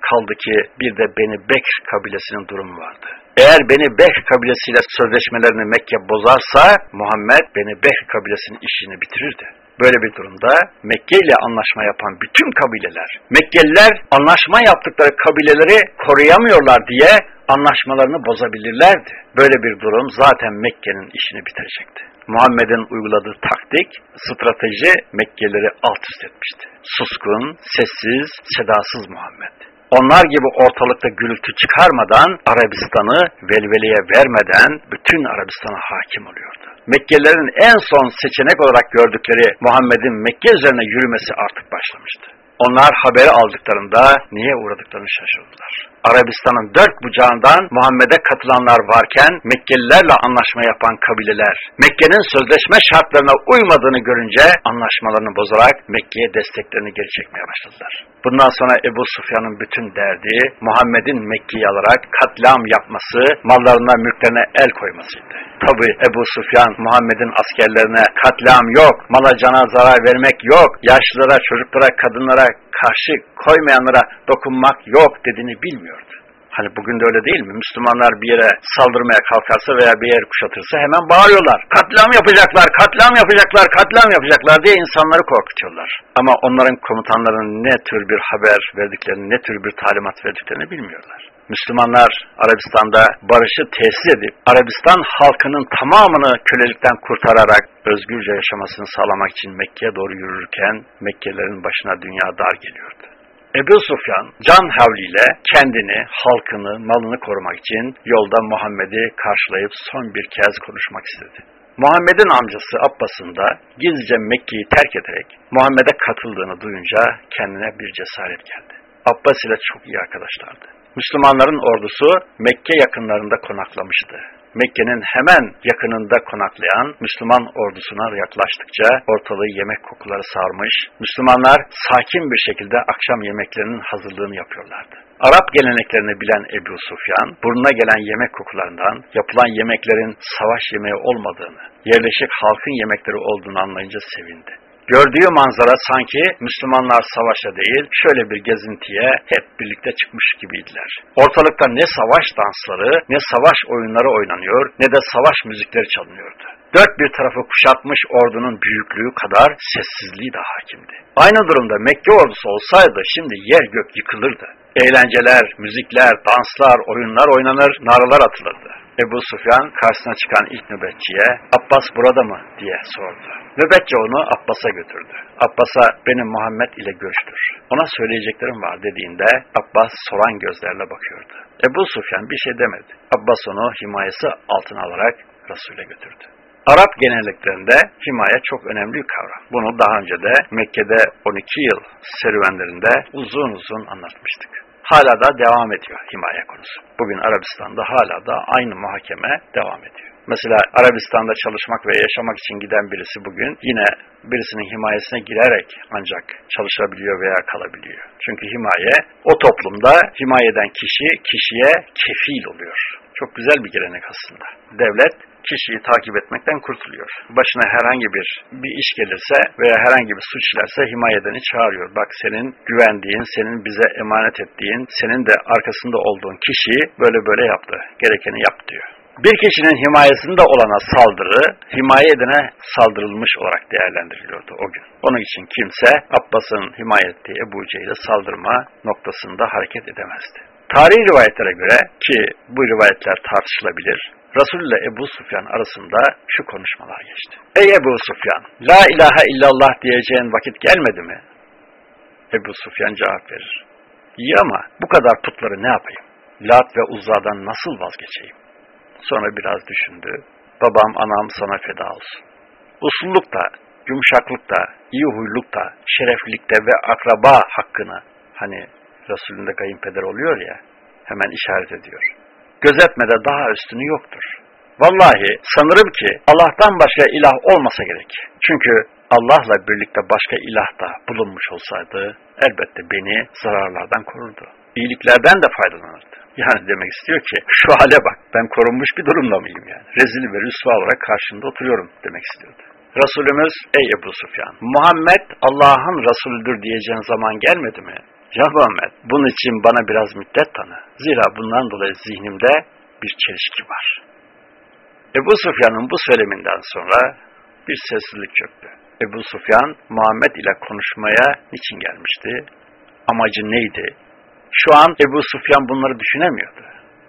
Kaldı ki bir de Beni Bekr kabilesinin durumu vardı. Eğer Beni Bekr kabilesiyle sözleşmelerini Mekke bozarsa Muhammed Beni Bekr kabilesinin işini bitirirdi. Böyle bir durumda Mekke ile anlaşma yapan bütün kabileler, Mekkeliler anlaşma yaptıkları kabileleri koruyamıyorlar diye anlaşmalarını bozabilirlerdi. Böyle bir durum zaten Mekke'nin işini bitirecekti. Muhammed'in uyguladığı taktik, strateji Mekkeleri alt üst etmişti. Suskun, sessiz, sedasız Muhammed. Onlar gibi ortalıkta gürültü çıkarmadan Arabistan'ı velveleye vermeden bütün Arabistan'a hakim oluyordu. Mekkelilerin en son seçenek olarak gördükleri Muhammed'in Mekke üzerine yürümesi artık başlamıştı. Onlar haberi aldıklarında niye uğradıklarını şaşırdılar. Arabistan'ın dört bucağından Muhammed'e katılanlar varken Mekkelilerle anlaşma yapan kabileler Mekke'nin sözleşme şartlarına uymadığını görünce anlaşmalarını bozarak Mekke'ye desteklerini geri çekmeye başladılar. Bundan sonra Ebu Sufyan'ın bütün derdi Muhammed'in Mekke'yi alarak katliam yapması, mallarına, mülklerine el koymasıydı. Tabi Ebu Sufyan Muhammed'in askerlerine katliam yok, mala cana zarar vermek yok, yaşlılara, çocuklara, kadınlara karşı koymayanlara dokunmak yok dediğini bilmiyordu. Hani bugün de öyle değil mi? Müslümanlar bir yere saldırmaya kalkarsa veya bir yer kuşatırsa hemen bağırıyorlar. Katliam yapacaklar, katliam yapacaklar, katliam yapacaklar diye insanları korkutuyorlar. Ama onların komutanların ne tür bir haber verdiklerini, ne tür bir talimat verdiklerini bilmiyorlar. Müslümanlar Arabistan'da barışı tesis edip Arabistan halkının tamamını kölelikten kurtararak özgürce yaşamasını sağlamak için Mekke'ye doğru yürürken Mekkelilerin başına dünya dar geliyordu. Ebu Sufyan can havliyle kendini, halkını, malını korumak için yolda Muhammed'i karşılayıp son bir kez konuşmak istedi. Muhammed'in amcası Abbas'ın da gizlice Mekke'yi terk ederek Muhammed'e katıldığını duyunca kendine bir cesaret geldi. Abbas ile çok iyi arkadaşlardı. Müslümanların ordusu Mekke yakınlarında konaklamıştı. Mekke'nin hemen yakınında konaklayan Müslüman ordusuna yaklaştıkça ortalığı yemek kokuları sarmış, Müslümanlar sakin bir şekilde akşam yemeklerinin hazırlığını yapıyorlardı. Arap geleneklerini bilen Ebu Sufyan, burnuna gelen yemek kokularından yapılan yemeklerin savaş yemeği olmadığını, yerleşik halkın yemekleri olduğunu anlayınca sevindi. Gördüğü manzara sanki Müslümanlar savaşa değil, şöyle bir gezintiye hep birlikte çıkmış gibiydiler. Ortalıkta ne savaş dansları, ne savaş oyunları oynanıyor, ne de savaş müzikleri çalınıyordu. Dört bir tarafı kuşatmış ordunun büyüklüğü kadar sessizliği de hakimdi. Aynı durumda Mekke ordusu olsaydı şimdi yer gök yıkılırdı. Eğlenceler, müzikler, danslar, oyunlar oynanır, narılar atılırdı. Ebu Sufyan karşısına çıkan ilk nöbetçiye Abbas burada mı diye sordu. Nöbetçi onu Abbas'a götürdü. Abbas'a benim Muhammed ile görüştür. Ona söyleyeceklerim var dediğinde Abbas soran gözlerle bakıyordu. Ebu Sufyan bir şey demedi. Abbas onu himayesi altına alarak Resul'e götürdü. Arap genelliklerinde himaye çok önemli bir kavram. Bunu daha önce de Mekke'de 12 yıl serüvenlerinde uzun uzun anlatmıştık. Hala da devam ediyor himaye konusu. Bugün Arabistan'da hala da aynı muhakeme devam ediyor. Mesela Arabistan'da çalışmak ve yaşamak için giden birisi bugün yine birisinin himayesine girerek ancak çalışabiliyor veya kalabiliyor. Çünkü himaye o toplumda himayeden kişi kişiye kefil oluyor. Çok güzel bir gelenek aslında. Devlet kişiyi takip etmekten kurtuluyor. Başına herhangi bir bir iş gelirse veya herhangi bir suç işlerse himayedeni çağırıyor. Bak senin güvendiğin, senin bize emanet ettiğin, senin de arkasında olduğun kişi böyle böyle yaptı. Gerekeni yap diyor. Bir kişinin himayesinde olana saldırı, himaye edene saldırılmış olarak değerlendiriliyordu o gün. Onun için kimse Abbas'ın himaye ettiği Ebu Cehil'e saldırma noktasında hareket edemezdi. Tarihi rivayetlere göre ki bu rivayetler tartışılabilir, Resul ile Ebu Sufyan arasında şu konuşmalar geçti. Ey Ebu Sufyan, La ilahe illallah diyeceğin vakit gelmedi mi? Ebu Sufyan cevap verir. İyi ama bu kadar putları ne yapayım? Lat ve Uzza'dan nasıl vazgeçeyim? Sonra biraz düşündü. Babam anam sana feda olsun. Usullukta, yumuşaklıkta, iyi huylukta, şereflilikte ve akraba hakkını hani Resulünde kayınpeder oluyor ya hemen işaret ediyor. Gözetmede daha üstünü yoktur. Vallahi sanırım ki Allah'tan başka ilah olmasa gerek. Çünkü Allah'la birlikte başka ilah da bulunmuş olsaydı elbette beni zararlardan korurdu. İyiliklerden de faydalanırdı. Yani demek istiyor ki şu hale bak ben korunmuş bir durumda mıyım yani. Rezil ve rüsva olarak karşında oturuyorum demek istiyordu. Resulümüz ey Ebu Sufyan Muhammed Allah'ın Resulüdür diyeceğin zaman gelmedi mi? Ya Muhammed bunun için bana biraz müddet tanı. Zira bundan dolayı zihnimde bir çelişki var. Ebu Sufyan'ın bu söyleminden sonra bir sessizlik çöktü. Ebu Sufyan Muhammed ile konuşmaya niçin gelmişti? Amacı neydi? Şu an Ebu Sufyan bunları düşünemiyordu.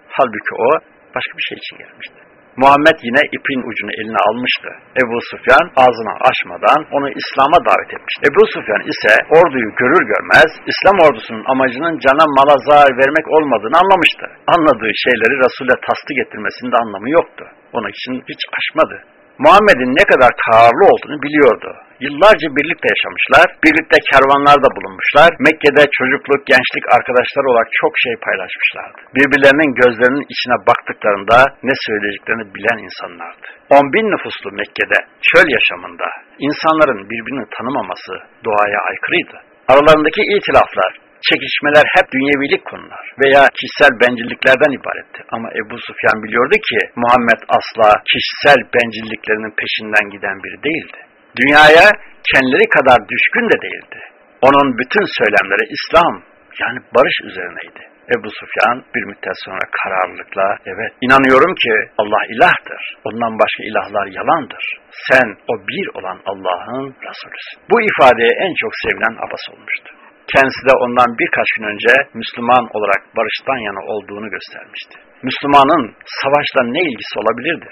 Halbuki o başka bir şey için gelmişti. Muhammed yine ipin ucunu eline almıştı. Ebu Sufyan ağzını açmadan onu İslam'a davet etmişti. Ebu Sufyan ise orduyu görür görmez İslam ordusunun amacının cana mala zarar vermek olmadığını anlamıştı. Anladığı şeyleri Resul'e tasdik ettirmesinde anlamı yoktu. Onun için hiç aşmadı. Muhammed'in ne kadar kararlı olduğunu biliyordu. Yıllarca birlikte yaşamışlar, birlikte kervanlarda bulunmuşlar, Mekke'de çocukluk, gençlik arkadaşlar olarak çok şey paylaşmışlardı. Birbirlerinin gözlerinin içine baktıklarında ne söyleyeceklerini bilen insanlardı. 10 bin nüfuslu Mekke'de, çöl yaşamında insanların birbirini tanımaması doğaya aykırıydı. Aralarındaki itilaflar, çekişmeler hep dünyevilik konular veya kişisel bencilliklerden ibaretti. Ama Ebu Sufyan biliyordu ki Muhammed asla kişisel bencilliklerinin peşinden giden biri değildi. Dünyaya kendileri kadar düşkün de değildi. Onun bütün söylemleri İslam yani barış üzerineydi. Ebu Sufyan bir müddet sonra kararlılıkla evet inanıyorum ki Allah ilahtır. Ondan başka ilahlar yalandır. Sen o bir olan Allah'ın Resulüsün. Bu ifadeye en çok sevilen Abbas olmuştu. kendisi de ondan birkaç gün önce Müslüman olarak barıştan yana olduğunu göstermişti. Müslümanın savaşla ne ilgisi olabilirdi?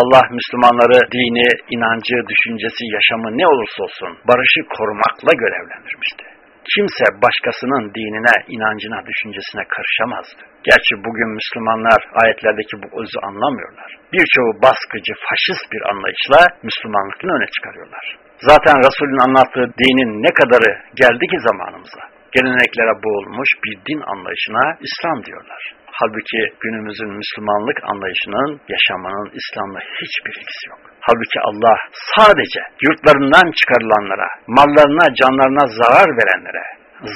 Allah Müslümanları dini, inancı, düşüncesi, yaşamı ne olursa olsun barışı korumakla görevlendirmişti. Kimse başkasının dinine, inancına, düşüncesine karışamazdı. Gerçi bugün Müslümanlar ayetlerdeki bu özü anlamıyorlar. Birçoğu baskıcı, faşist bir anlayışla Müslümanlıkını öne çıkarıyorlar. Zaten Resul'ün anlattığı dinin ne kadarı geldi ki zamanımıza? Geleneklere boğulmuş bir din anlayışına İslam diyorlar. Halbuki günümüzün Müslümanlık anlayışının, yaşamanın İslam'la hiçbir ilgisi yok. Halbuki Allah sadece yurtlarından çıkarılanlara, mallarına, canlarına zarar verenlere,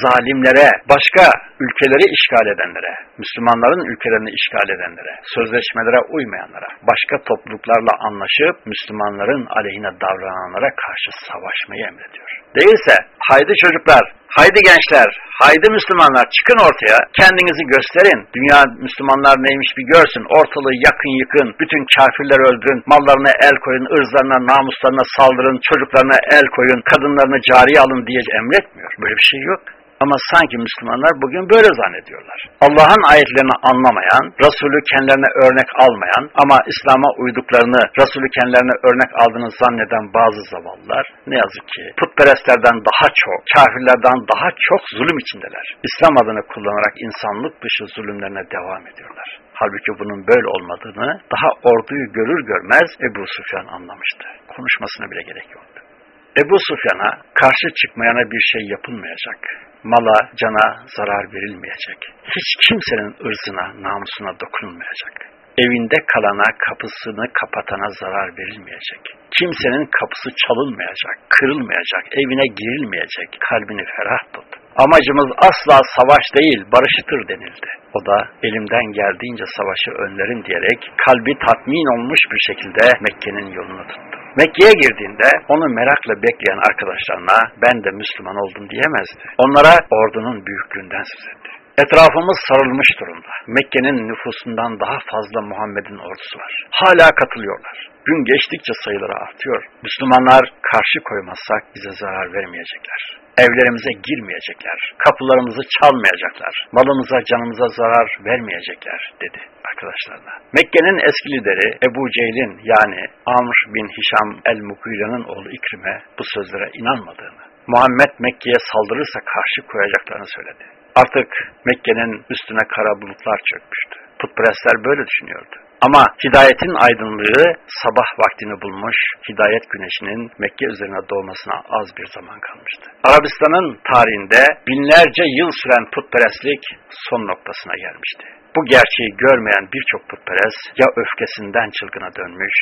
zalimlere, başka ülkeleri işgal edenlere, Müslümanların ülkelerini işgal edenlere, sözleşmelere uymayanlara, başka topluluklarla anlaşıp Müslümanların aleyhine davrananlara karşı savaşmayı emrediyor. Değilse, haydi çocuklar, haydi gençler, haydi Müslümanlar çıkın ortaya, kendinizi gösterin, dünya Müslümanlar neymiş bir görsün, ortalığı yakın yıkın, bütün kafirleri öldürün, mallarına el koyun, ırzlarına, namuslarına saldırın, çocuklarına el koyun, kadınlarını cariye alın diye emretmiyor. Böyle bir şey yok. Ama sanki Müslümanlar bugün böyle zannediyorlar. Allah'ın ayetlerini anlamayan, Resulü kendilerine örnek almayan ama İslam'a uyduklarını, Resulü kendilerine örnek aldığını zanneden bazı zavallılar ne yazık ki putperestlerden daha çok, kafirlerden daha çok zulüm içindeler. İslam adını kullanarak insanlık dışı zulümlerine devam ediyorlar. Halbuki bunun böyle olmadığını daha orduyu görür görmez Ebu Süfyan anlamıştı. Konuşmasına bile gerek yoktu. Ebu Sufyan'a karşı çıkmayana bir şey yapılmayacak mala, cana zarar verilmeyecek. Hiç kimsenin ırzına, namusuna dokunulmayacak. Evinde kalana, kapısını kapatana zarar verilmeyecek. Kimsenin kapısı çalınmayacak, kırılmayacak, evine girilmeyecek. Kalbini ferah tut. Amacımız asla savaş değil, barışıtır denildi. O da elimden geldiğince savaşı önlerim diyerek kalbi tatmin olmuş bir şekilde Mekke'nin yolunu tuttu. Mekke'ye girdiğinde onu merakla bekleyen arkadaşlarına ben de Müslüman oldum diyemezdi. Onlara ordunun büyüklüğünden söz etti. Etrafımız sarılmış durumda. Mekke'nin nüfusundan daha fazla Muhammed'in ordusu var. Hala katılıyorlar. Gün geçtikçe sayıları artıyor. Müslümanlar karşı koymazsak bize zarar vermeyecekler. Evlerimize girmeyecekler. Kapılarımızı çalmayacaklar. Malımıza, canımıza zarar vermeyecekler dedi arkadaşlarına. Mekke'nin eski lideri Ebu Cehil'in yani Amr bin Hişam el-Mukira'nın oğlu İkrim'e bu sözlere inanmadığını, Muhammed Mekke'ye saldırırsa karşı koyacaklarını söyledi. Artık Mekke'nin üstüne kara bulutlar çökmüştü. Putperestler böyle düşünüyordu. Ama hidayetin aydınlığı sabah vaktini bulmuş, hidayet güneşinin Mekke üzerine doğmasına az bir zaman kalmıştı. Arabistan'ın tarihinde binlerce yıl süren putperestlik son noktasına gelmişti. Bu gerçeği görmeyen birçok putperest ya öfkesinden çılgına dönmüş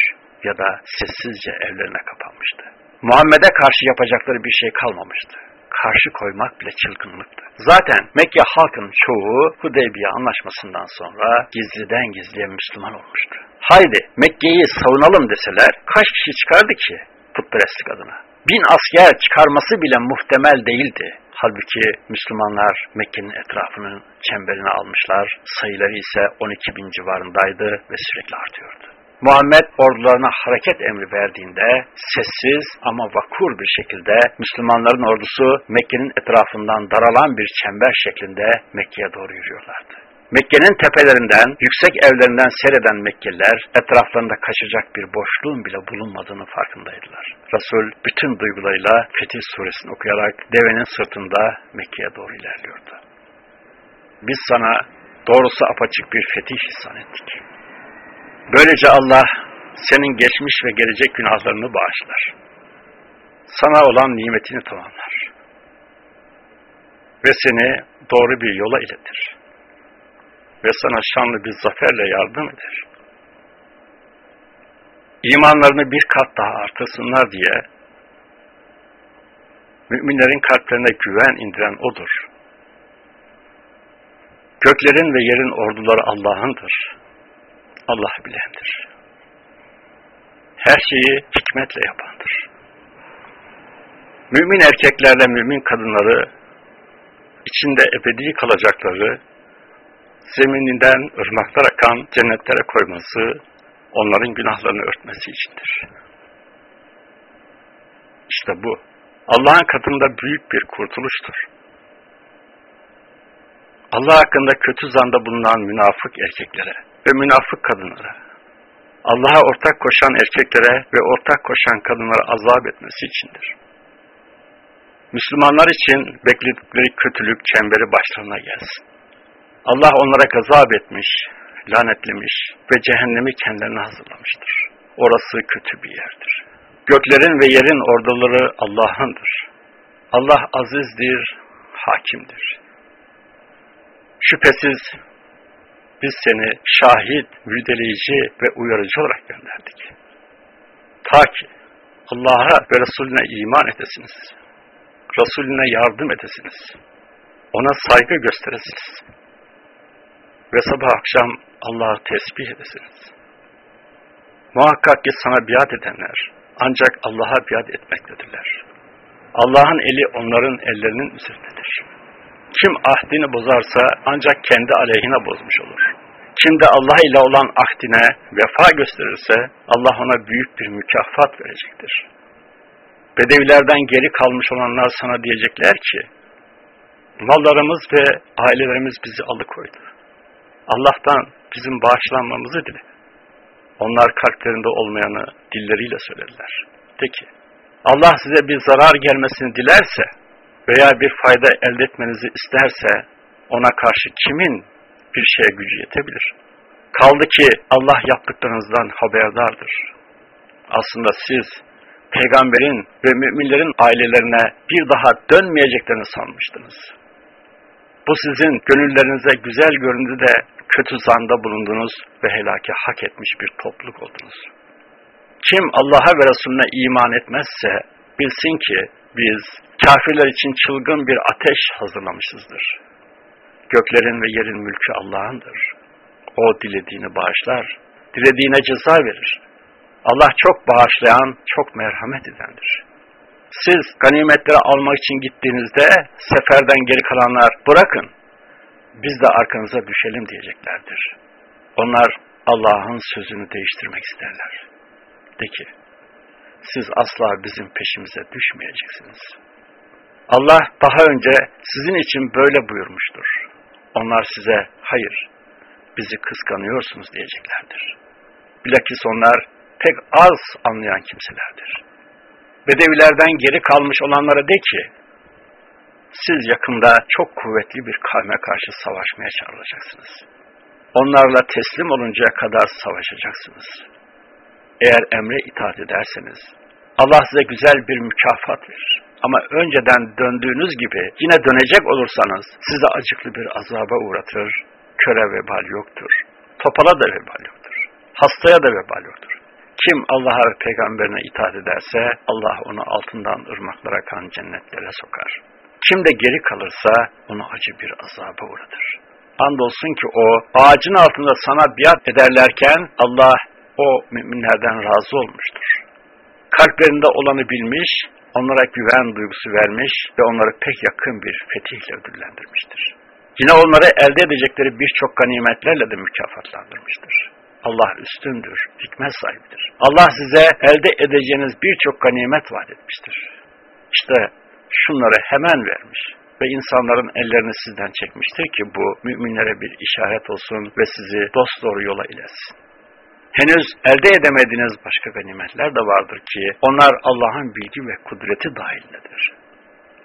ya da sessizce evlerine kapanmıştı. Muhammed'e karşı yapacakları bir şey kalmamıştı karşı koymak bile çılgınlıktı. Zaten Mekke halkın çoğu Hudeybiye anlaşmasından sonra gizliden gizliye Müslüman olmuştu. Haydi Mekke'yi savunalım deseler kaç kişi çıkardı ki putperestlik adına? Bin asker çıkarması bile muhtemel değildi. Halbuki Müslümanlar Mekke'nin etrafının çemberine almışlar, sayıları ise 12 bin civarındaydı ve sürekli artıyordu. Muhammed ordularına hareket emri verdiğinde sessiz ama vakur bir şekilde Müslümanların ordusu Mekke'nin etrafından daralan bir çember şeklinde Mekke'ye doğru yürüyorlardı. Mekke'nin tepelerinden, yüksek evlerinden seyreden Mekkeliler etraflarında kaçacak bir boşluğun bile bulunmadığını farkındaydılar. Resul bütün duygularıyla Fetih suresini okuyarak devenin sırtında Mekke'ye doğru ilerliyordu. Biz sana doğrusu apaçık bir fetih ihsan ettik. Böylece Allah senin geçmiş ve gelecek günahlarını bağışlar. Sana olan nimetini tamamlar. Ve seni doğru bir yola iletir. Ve sana şanlı bir zaferle yardım eder. İmanlarını bir kat daha artırsınlar diye müminlerin kalplerine güven indiren O'dur. Göklerin ve yerin orduları Allah'ındır. Allah bilendir. Her şeyi hikmetle yapandır. Mümin erkeklerle mümin kadınları içinde ebedi kalacakları zemininden ırmaklar akan cennetlere koyması, onların günahlarını örtmesi içindir. İşte bu. Allah'ın katında büyük bir kurtuluştur. Allah hakkında kötü zanda bulunan münafık erkeklere ve münafık kadınlara, Allah'a ortak koşan erkeklere ve ortak koşan kadınlara azap etmesi içindir. Müslümanlar için bekledikleri kötülük çemberi başlarına gelsin. Allah onlara gazap etmiş, lanetlemiş ve cehennemi kendilerine hazırlamıştır. Orası kötü bir yerdir. Göklerin ve yerin orduları Allah'ındır. Allah azizdir, hakimdir. Şüphesiz biz seni şahit, müjdeleyici ve uyarıcı olarak gönderdik. Ta ki Allah'a ve Resulüne iman edesiniz. Resulüne yardım edesiniz. Ona saygı gösteresiniz. Ve sabah akşam Allah'ı tesbih edesiniz. Muhakkak ki sana biat edenler ancak Allah'a biat etmektedirler. Allah'ın eli onların ellerinin üzerindedir. Kim ahdini bozarsa ancak kendi aleyhine bozmuş olur. Kim de Allah ile olan ahdine vefa gösterirse Allah ona büyük bir mükafat verecektir. Bedevilerden geri kalmış olanlar sana diyecekler ki, mallarımız ve ailelerimiz bizi alıkoydu. Allah'tan bizim bağışlanmamızı dile. Onlar kalplerinde olmayanı dilleriyle söylediler. De ki, Allah size bir zarar gelmesini dilerse veya bir fayda elde etmenizi isterse ona karşı kimin bir şeye gücü yetebilir? Kaldı ki Allah yaptıklarınızdan haberdardır. Aslında siz peygamberin ve müminlerin ailelerine bir daha dönmeyeceklerini sanmıştınız. Bu sizin gönüllerinize güzel göründü de kötü zanda bulundunuz ve helake hak etmiş bir topluluk oldunuz. Kim Allah'a ve Resulüne iman etmezse bilsin ki biz kafirler için çılgın bir ateş hazırlamışızdır. Göklerin ve yerin mülkü Allah'ındır. O dilediğini bağışlar, dilediğine ceza verir. Allah çok bağışlayan, çok merhamet edendir. Siz ganimetleri almak için gittiğinizde seferden geri kalanlar bırakın, biz de arkanıza düşelim diyeceklerdir. Onlar Allah'ın sözünü değiştirmek isterler. De ki, siz asla bizim peşimize düşmeyeceksiniz. Allah daha önce sizin için böyle buyurmuştur. Onlar size hayır, bizi kıskanıyorsunuz diyeceklerdir. Bilakis onlar pek az anlayan kimselerdir. Bedevilerden geri kalmış olanlara de ki, siz yakında çok kuvvetli bir kavme karşı savaşmaya çağrılacaksınız. Onlarla teslim oluncaya kadar savaşacaksınız. Eğer emre itaat ederseniz, Allah size güzel bir mükafat verir. Ama önceden döndüğünüz gibi yine dönecek olursanız size acıklı bir azaba uğratır, köre vebal yoktur. Topala da vebal yoktur. Hastaya da vebal yoktur. Kim Allah'a ve peygamberine itaat ederse Allah onu altından ırmaklar akan cennetlere sokar. Kim de geri kalırsa onu acı bir azaba uğratır. Andolsun ki o ağacın altında sana biat ederlerken Allah o müminlerden razı olmuştur. Kalplerinde olanı bilmiş, onlara güven duygusu vermiş ve onları pek yakın bir fetihle ödüllendirmiştir. Yine onları elde edecekleri birçok ganimetlerle de mükafatlandırmıştır. Allah üstündür, hikmet sahibidir. Allah size elde edeceğiniz birçok ganimet vaat etmiştir. İşte şunları hemen vermiş ve insanların ellerini sizden çekmiştir ki bu müminlere bir işaret olsun ve sizi dost doğru yola iletsin. Henüz elde edemediğiniz başka ganimetler de vardır ki onlar Allah'ın bilgi ve kudreti dahilindedir.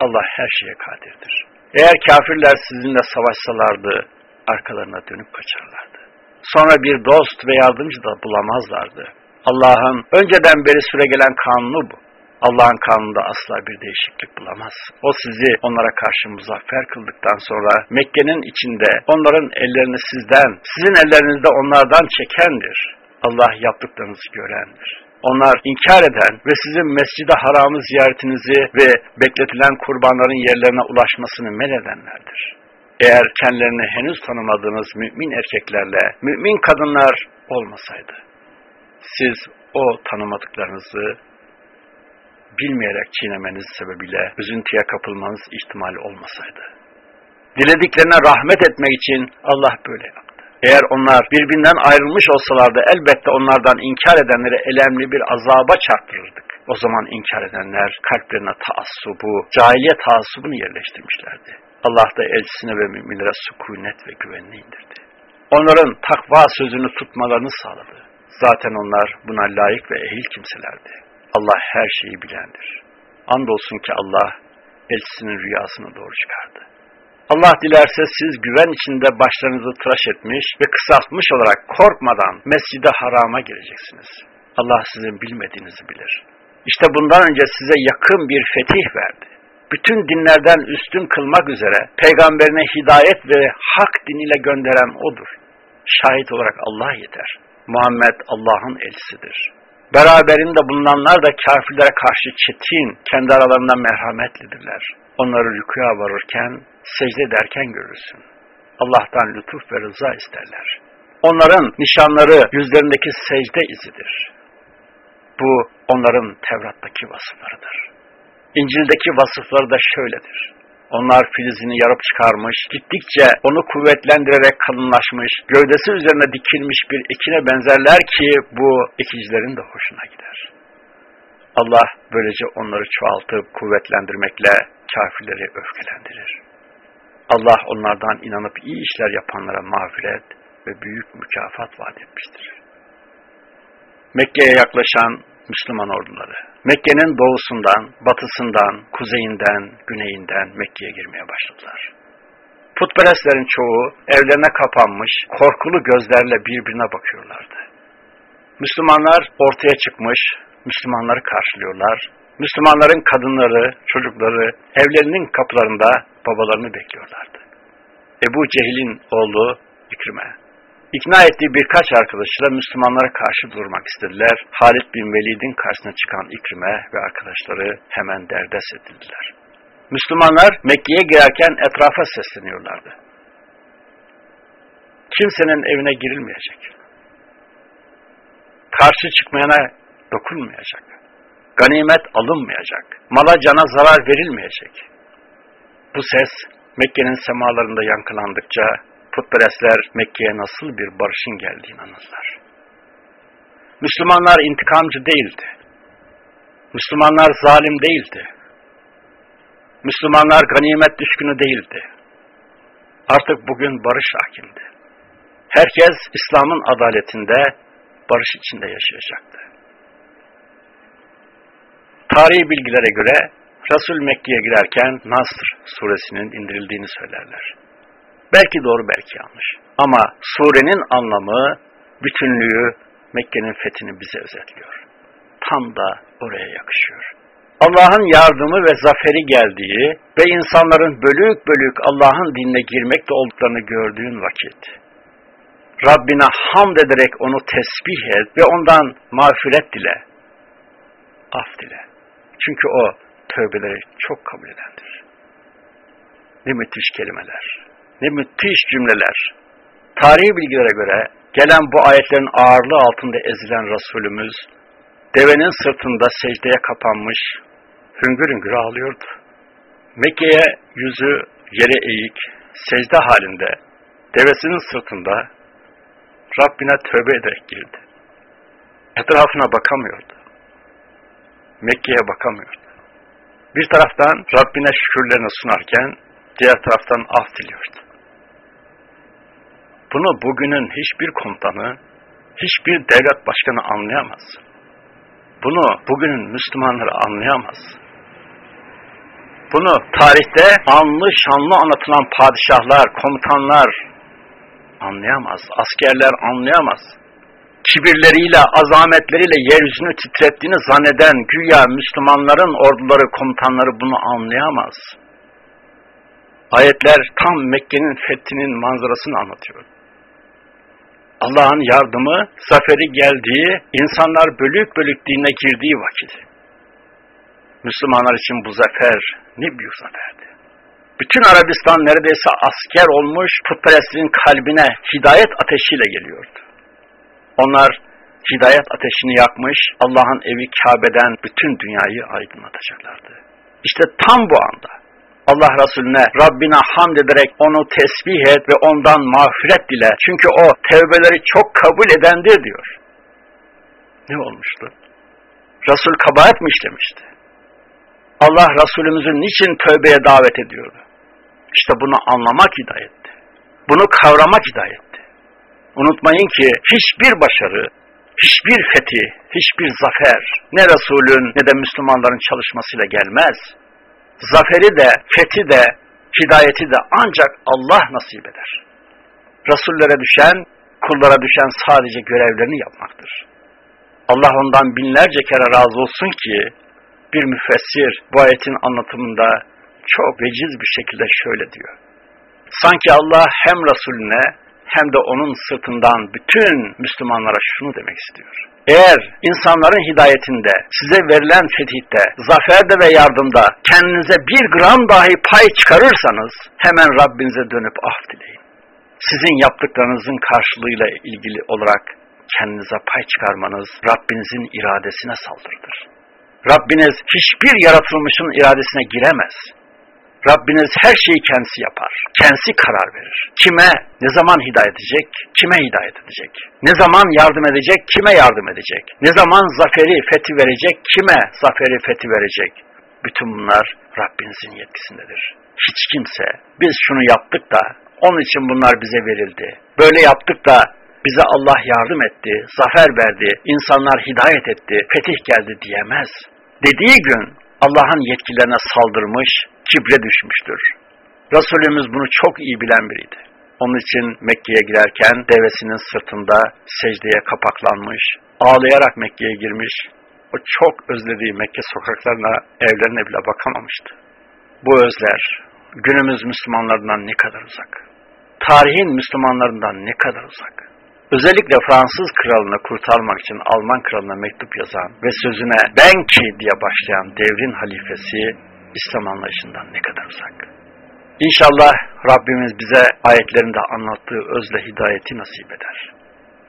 Allah her şeye kadirdir. Eğer kafirler sizinle savaşsalardı arkalarına dönüp kaçarlardı. Sonra bir dost ve yardımcı da bulamazlardı. Allah'ın önceden beri süre gelen kanunu bu. Allah'ın kanununda asla bir değişiklik bulamaz. O sizi onlara karşı muzaffer kıldıktan sonra Mekke'nin içinde onların ellerini sizden, sizin ellerinizde onlardan çekendir. Allah yaptıklarınızı görendir. Onlar inkar eden ve sizin mescid haramı ziyaretinizi ve bekletilen kurbanların yerlerine ulaşmasını men edenlerdir. Eğer kendilerini henüz tanımadığınız mümin erkeklerle mümin kadınlar olmasaydı, siz o tanımadıklarınızı bilmeyerek çiğnemeniz sebebiyle üzüntüye kapılmanız ihtimali olmasaydı. Dilediklerine rahmet etmek için Allah böyle yaptı. Eğer onlar birbirinden ayrılmış olsalardı elbette onlardan inkar edenleri elemli bir azaba çarptırırdık. O zaman inkar edenler kalplerine taassubu, cahiliye taassubunu yerleştirmişlerdi. Allah da elçisine ve müminlere sükunet ve güvenini indirdi. Onların takva sözünü tutmalarını sağladı. Zaten onlar buna layık ve ehil kimselerdi. Allah her şeyi bilendir. Andolsun ki Allah elçisinin rüyasını doğru çıkardı. Allah dilerse siz güven içinde başlarınızı tıraş etmiş ve kısaltmış olarak korkmadan mescide harama gireceksiniz. Allah sizin bilmediğinizi bilir. İşte bundan önce size yakın bir fetih verdi. Bütün dinlerden üstün kılmak üzere peygamberine hidayet ve hak diniyle gönderen O'dur. Şahit olarak Allah yeter. Muhammed Allah'ın elçisidir. Beraberinde bulunanlar da kafirlere karşı çetin, kendi aralarında merhametlidirler. Onları rükuya varırken, secde ederken görürsün. Allah'tan lütuf ve rıza isterler. Onların nişanları yüzlerindeki secde izidir. Bu onların Tevrat'taki vasıflarıdır. İncil'deki vasıfları da şöyledir. Onlar filizini yarıp çıkarmış, gittikçe onu kuvvetlendirerek kalınlaşmış, gövdesi üzerine dikilmiş bir ekine benzerler ki bu ekicilerin de hoşuna gider. Allah böylece onları çoğaltıp kuvvetlendirmekle kafirleri öfkelendirir. Allah onlardan inanıp iyi işler yapanlara mağfiret ve büyük mükafat vaat etmiştir. Mekke'ye yaklaşan Müslüman orduları, Mekke'nin doğusundan, batısından, kuzeyinden, güneyinden Mekke'ye girmeye başladılar. Putperestlerin çoğu evlerine kapanmış, korkulu gözlerle birbirine bakıyorlardı. Müslümanlar ortaya çıkmış, Müslümanları karşılıyorlar. Müslümanların kadınları, çocukları evlerinin kapılarında babalarını bekliyorlardı. Ebu Cehil'in oğlu İkrime, İkna ettiği birkaç arkadaşıyla Müslümanlara karşı durmak istediler. Halid bin Velid'in karşısına çıkan İkrime ve arkadaşları hemen derdest edildiler. Müslümanlar Mekke'ye girerken etrafa sesleniyorlardı. Kimsenin evine girilmeyecek. Karşı çıkmayana dokunmayacak. Ganimet alınmayacak. Mala cana zarar verilmeyecek. Bu ses Mekke'nin semalarında yankılandıkça putperestler Mekke'ye nasıl bir barışın geldiğini anladılar. Müslümanlar intikamcı değildi. Müslümanlar zalim değildi. Müslümanlar ganimet düşkünü değildi. Artık bugün barış hakimdi. Herkes İslam'ın adaletinde, barış içinde yaşayacaktı. Tarihi bilgilere göre Resul Mekke'ye girerken Nasr suresinin indirildiğini söylerler. Belki doğru belki yanlış. Ama surenin anlamı, bütünlüğü Mekke'nin fethini bize özetliyor. Tam da oraya yakışıyor. Allah'ın yardımı ve zaferi geldiği ve insanların bölük bölük Allah'ın dinine girmekte olduklarını gördüğün vakit, Rabbine hamd ederek onu tesbih et ve ondan mağfiret dile, af dile. Çünkü o tövbeleri çok kabul edendir. Ne müthiş kelimeler, ne müthiş cümleler. Tarihi bilgilere göre gelen bu ayetlerin ağırlığı altında ezilen Resulümüz, devenin sırtında secdeye kapanmış, hüngür hüngür ağlıyordu. Mekke'ye yüzü yere eğik, secde halinde, devesinin sırtında Rabbine tövbe ederek girdi. Etrafına bakamıyordu. Mekke'ye bakamıyordu. Bir taraftan Rabbine şükürlerini sunarken, diğer taraftan af diliyordu. Bunu bugünün hiçbir komutanı, hiçbir devlet başkanı anlayamaz. Bunu bugünün Müslümanları anlayamaz. Bunu tarihte anlı şanlı anlatılan padişahlar, komutanlar anlayamaz. Askerler anlayamaz. Kibirleriyle, azametleriyle yeryüzünü titrettiğini zanneden güya Müslümanların orduları, komutanları bunu anlayamaz. Ayetler tam Mekke'nin fethinin manzarasını anlatıyor. Allah'ın yardımı, zaferi geldiği, insanlar bölük bölük dine girdiği vakit. Müslümanlar için bu zafer ne büyük zaferdi. Bütün Arabistan neredeyse asker olmuş, putperestlerin kalbine hidayet ateşiyle geliyordu. Onlar hidayet ateşini yakmış, Allah'ın evi Kabe'den bütün dünyayı aydınlatacaklardı. İşte tam bu anda Allah Resulüne Rabbine hamd ederek onu tesbih et ve ondan mağfiret dile. Çünkü o tevbeleri çok kabul edendir diyor. Ne olmuştu? Resul kabahat mi işlemişti? Allah Resulümüzü niçin tövbeye davet ediyordu? İşte bunu anlamak hidayetti. Bunu kavramak hidayetti. Unutmayın ki hiçbir başarı, hiçbir fethi, hiçbir zafer ne Resulün ne de Müslümanların çalışmasıyla gelmez. Zaferi de, fethi de, hidayeti de ancak Allah nasip eder. Resullere düşen, kullara düşen sadece görevlerini yapmaktır. Allah ondan binlerce kere razı olsun ki bir müfessir bu ayetin anlatımında çok veciz bir şekilde şöyle diyor. Sanki Allah hem Resulüne hem de onun sırtından bütün Müslümanlara şunu demek istiyor. Eğer insanların hidayetinde, size verilen fetihte, zaferde ve yardımda kendinize bir gram dahi pay çıkarırsanız hemen Rabbinize dönüp af dileyin. Sizin yaptıklarınızın karşılığıyla ilgili olarak kendinize pay çıkarmanız Rabbinizin iradesine saldırıdır. Rabbiniz hiçbir yaratılmışın iradesine giremez. Rabbiniz her şeyi kendisi yapar. Kendisi karar verir. Kime, ne zaman hidayet edecek, kime hidayet edecek. Ne zaman yardım edecek, kime yardım edecek. Ne zaman zaferi, fethi verecek, kime zaferi, fethi verecek. Bütün bunlar Rabbinizin yetkisindedir. Hiç kimse, biz şunu yaptık da, onun için bunlar bize verildi. Böyle yaptık da, bize Allah yardım etti, zafer verdi, insanlar hidayet etti, fetih geldi diyemez. Dediği gün Allah'ın yetkilerine saldırmış, kibre düşmüştür. Resulümüz bunu çok iyi bilen biriydi. Onun için Mekke'ye girerken devesinin sırtında secdeye kapaklanmış, ağlayarak Mekke'ye girmiş, o çok özlediği Mekke sokaklarına, evlerine bile bakamamıştı. Bu özler günümüz Müslümanlarından ne kadar uzak. Tarihin Müslümanlarından ne kadar uzak. Özellikle Fransız kralını kurtarmak için Alman kralına mektup yazan ve sözüne ben ki diye başlayan devrin halifesi İslam anlayışından ne kadar uzak. İnşallah Rabbimiz bize ayetlerinde anlattığı özle hidayeti nasip eder.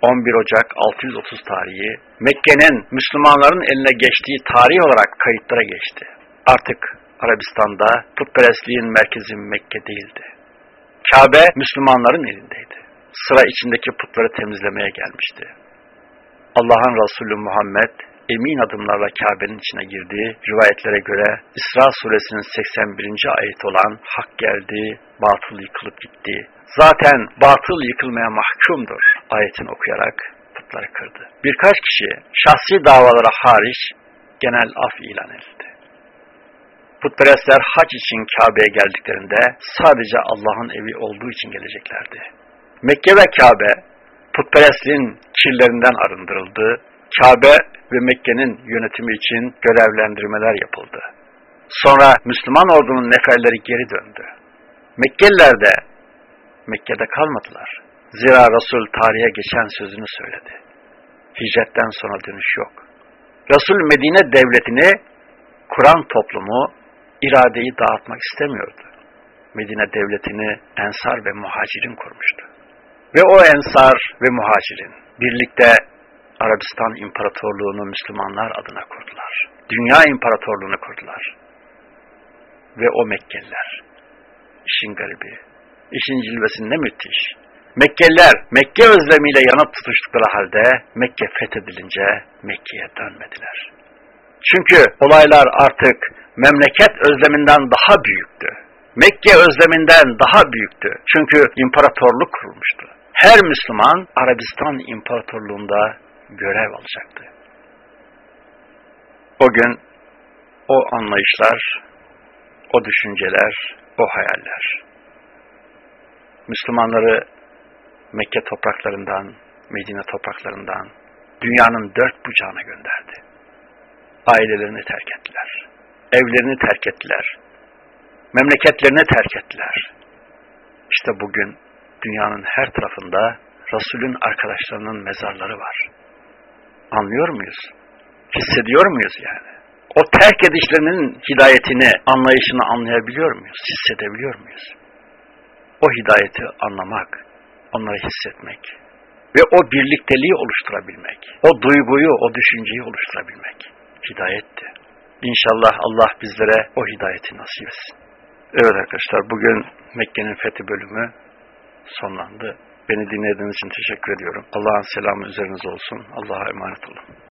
11 Ocak 630 tarihi Mekke'nin Müslümanların eline geçtiği tarih olarak kayıtlara geçti. Artık Arabistan'da putperestliğin merkezi Mekke değildi. Kabe Müslümanların elindeydi. Sıra içindeki putları temizlemeye gelmişti. Allah'ın Resulü Muhammed emin adımlarla Kabe'nin içine girdi. Rivayetlere göre İsra suresinin 81. ayet olan hak geldi, batıl yıkılıp gitti. Zaten batıl yıkılmaya mahkumdur ayetini okuyarak putları kırdı. Birkaç kişi şahsi davalara hariç genel af ilan edildi. Putperestler hac için Kabe'ye geldiklerinde sadece Allah'ın evi olduğu için geleceklerdi. Mekke ve Kabe putperestliğin kirlerinden arındırıldı. Kabe ve Mekke'nin yönetimi için görevlendirmeler yapıldı. Sonra Müslüman ordunun neferleri geri döndü. Mekkeliler de Mekke'de kalmadılar. Zira Resul tarihe geçen sözünü söyledi. Hicretten sonra dönüş yok. Resul Medine devletini Kur'an toplumu iradeyi dağıtmak istemiyordu. Medine devletini Ensar ve Muhacirin kurmuştu. Ve o Ensar ve Muhacirin birlikte Arabistan İmparatorluğunu Müslümanlar adına kurdular. Dünya İmparatorluğunu kurdular. Ve o Mekkeliler. İşin garibi. İşin cilvesi ne müthiş. Mekkeliler Mekke özlemiyle yanıp tutuştukları halde Mekke fethedilince Mekke'ye dönmediler. Çünkü olaylar artık memleket özleminden daha büyüktü. Mekke özleminden daha büyüktü. Çünkü imparatorluk kurulmuştu. Her Müslüman Arabistan İmparatorluğunda görev alacaktı. O gün o anlayışlar, o düşünceler, o hayaller Müslümanları Mekke topraklarından, Medine topraklarından dünyanın dört bucağına gönderdi. Ailelerini terk ettiler. Evlerini terk ettiler. Memleketlerini terk ettiler. İşte bugün dünyanın her tarafında Resulün arkadaşlarının mezarları var. Anlıyor muyuz? Hissediyor muyuz yani? O terk edişlerinin hidayetini, anlayışını anlayabiliyor muyuz? Hissedebiliyor muyuz? O hidayeti anlamak, onları hissetmek ve o birlikteliği oluşturabilmek, o duyguyu, o düşünceyi oluşturabilmek hidayetti. İnşallah Allah bizlere o hidayeti nasip etsin. Evet arkadaşlar bugün Mekke'nin fethi bölümü sonlandı. Beni dinlediğiniz için teşekkür ediyorum. Allah'ın selamı üzerinize olsun. Allah'a emanet olun.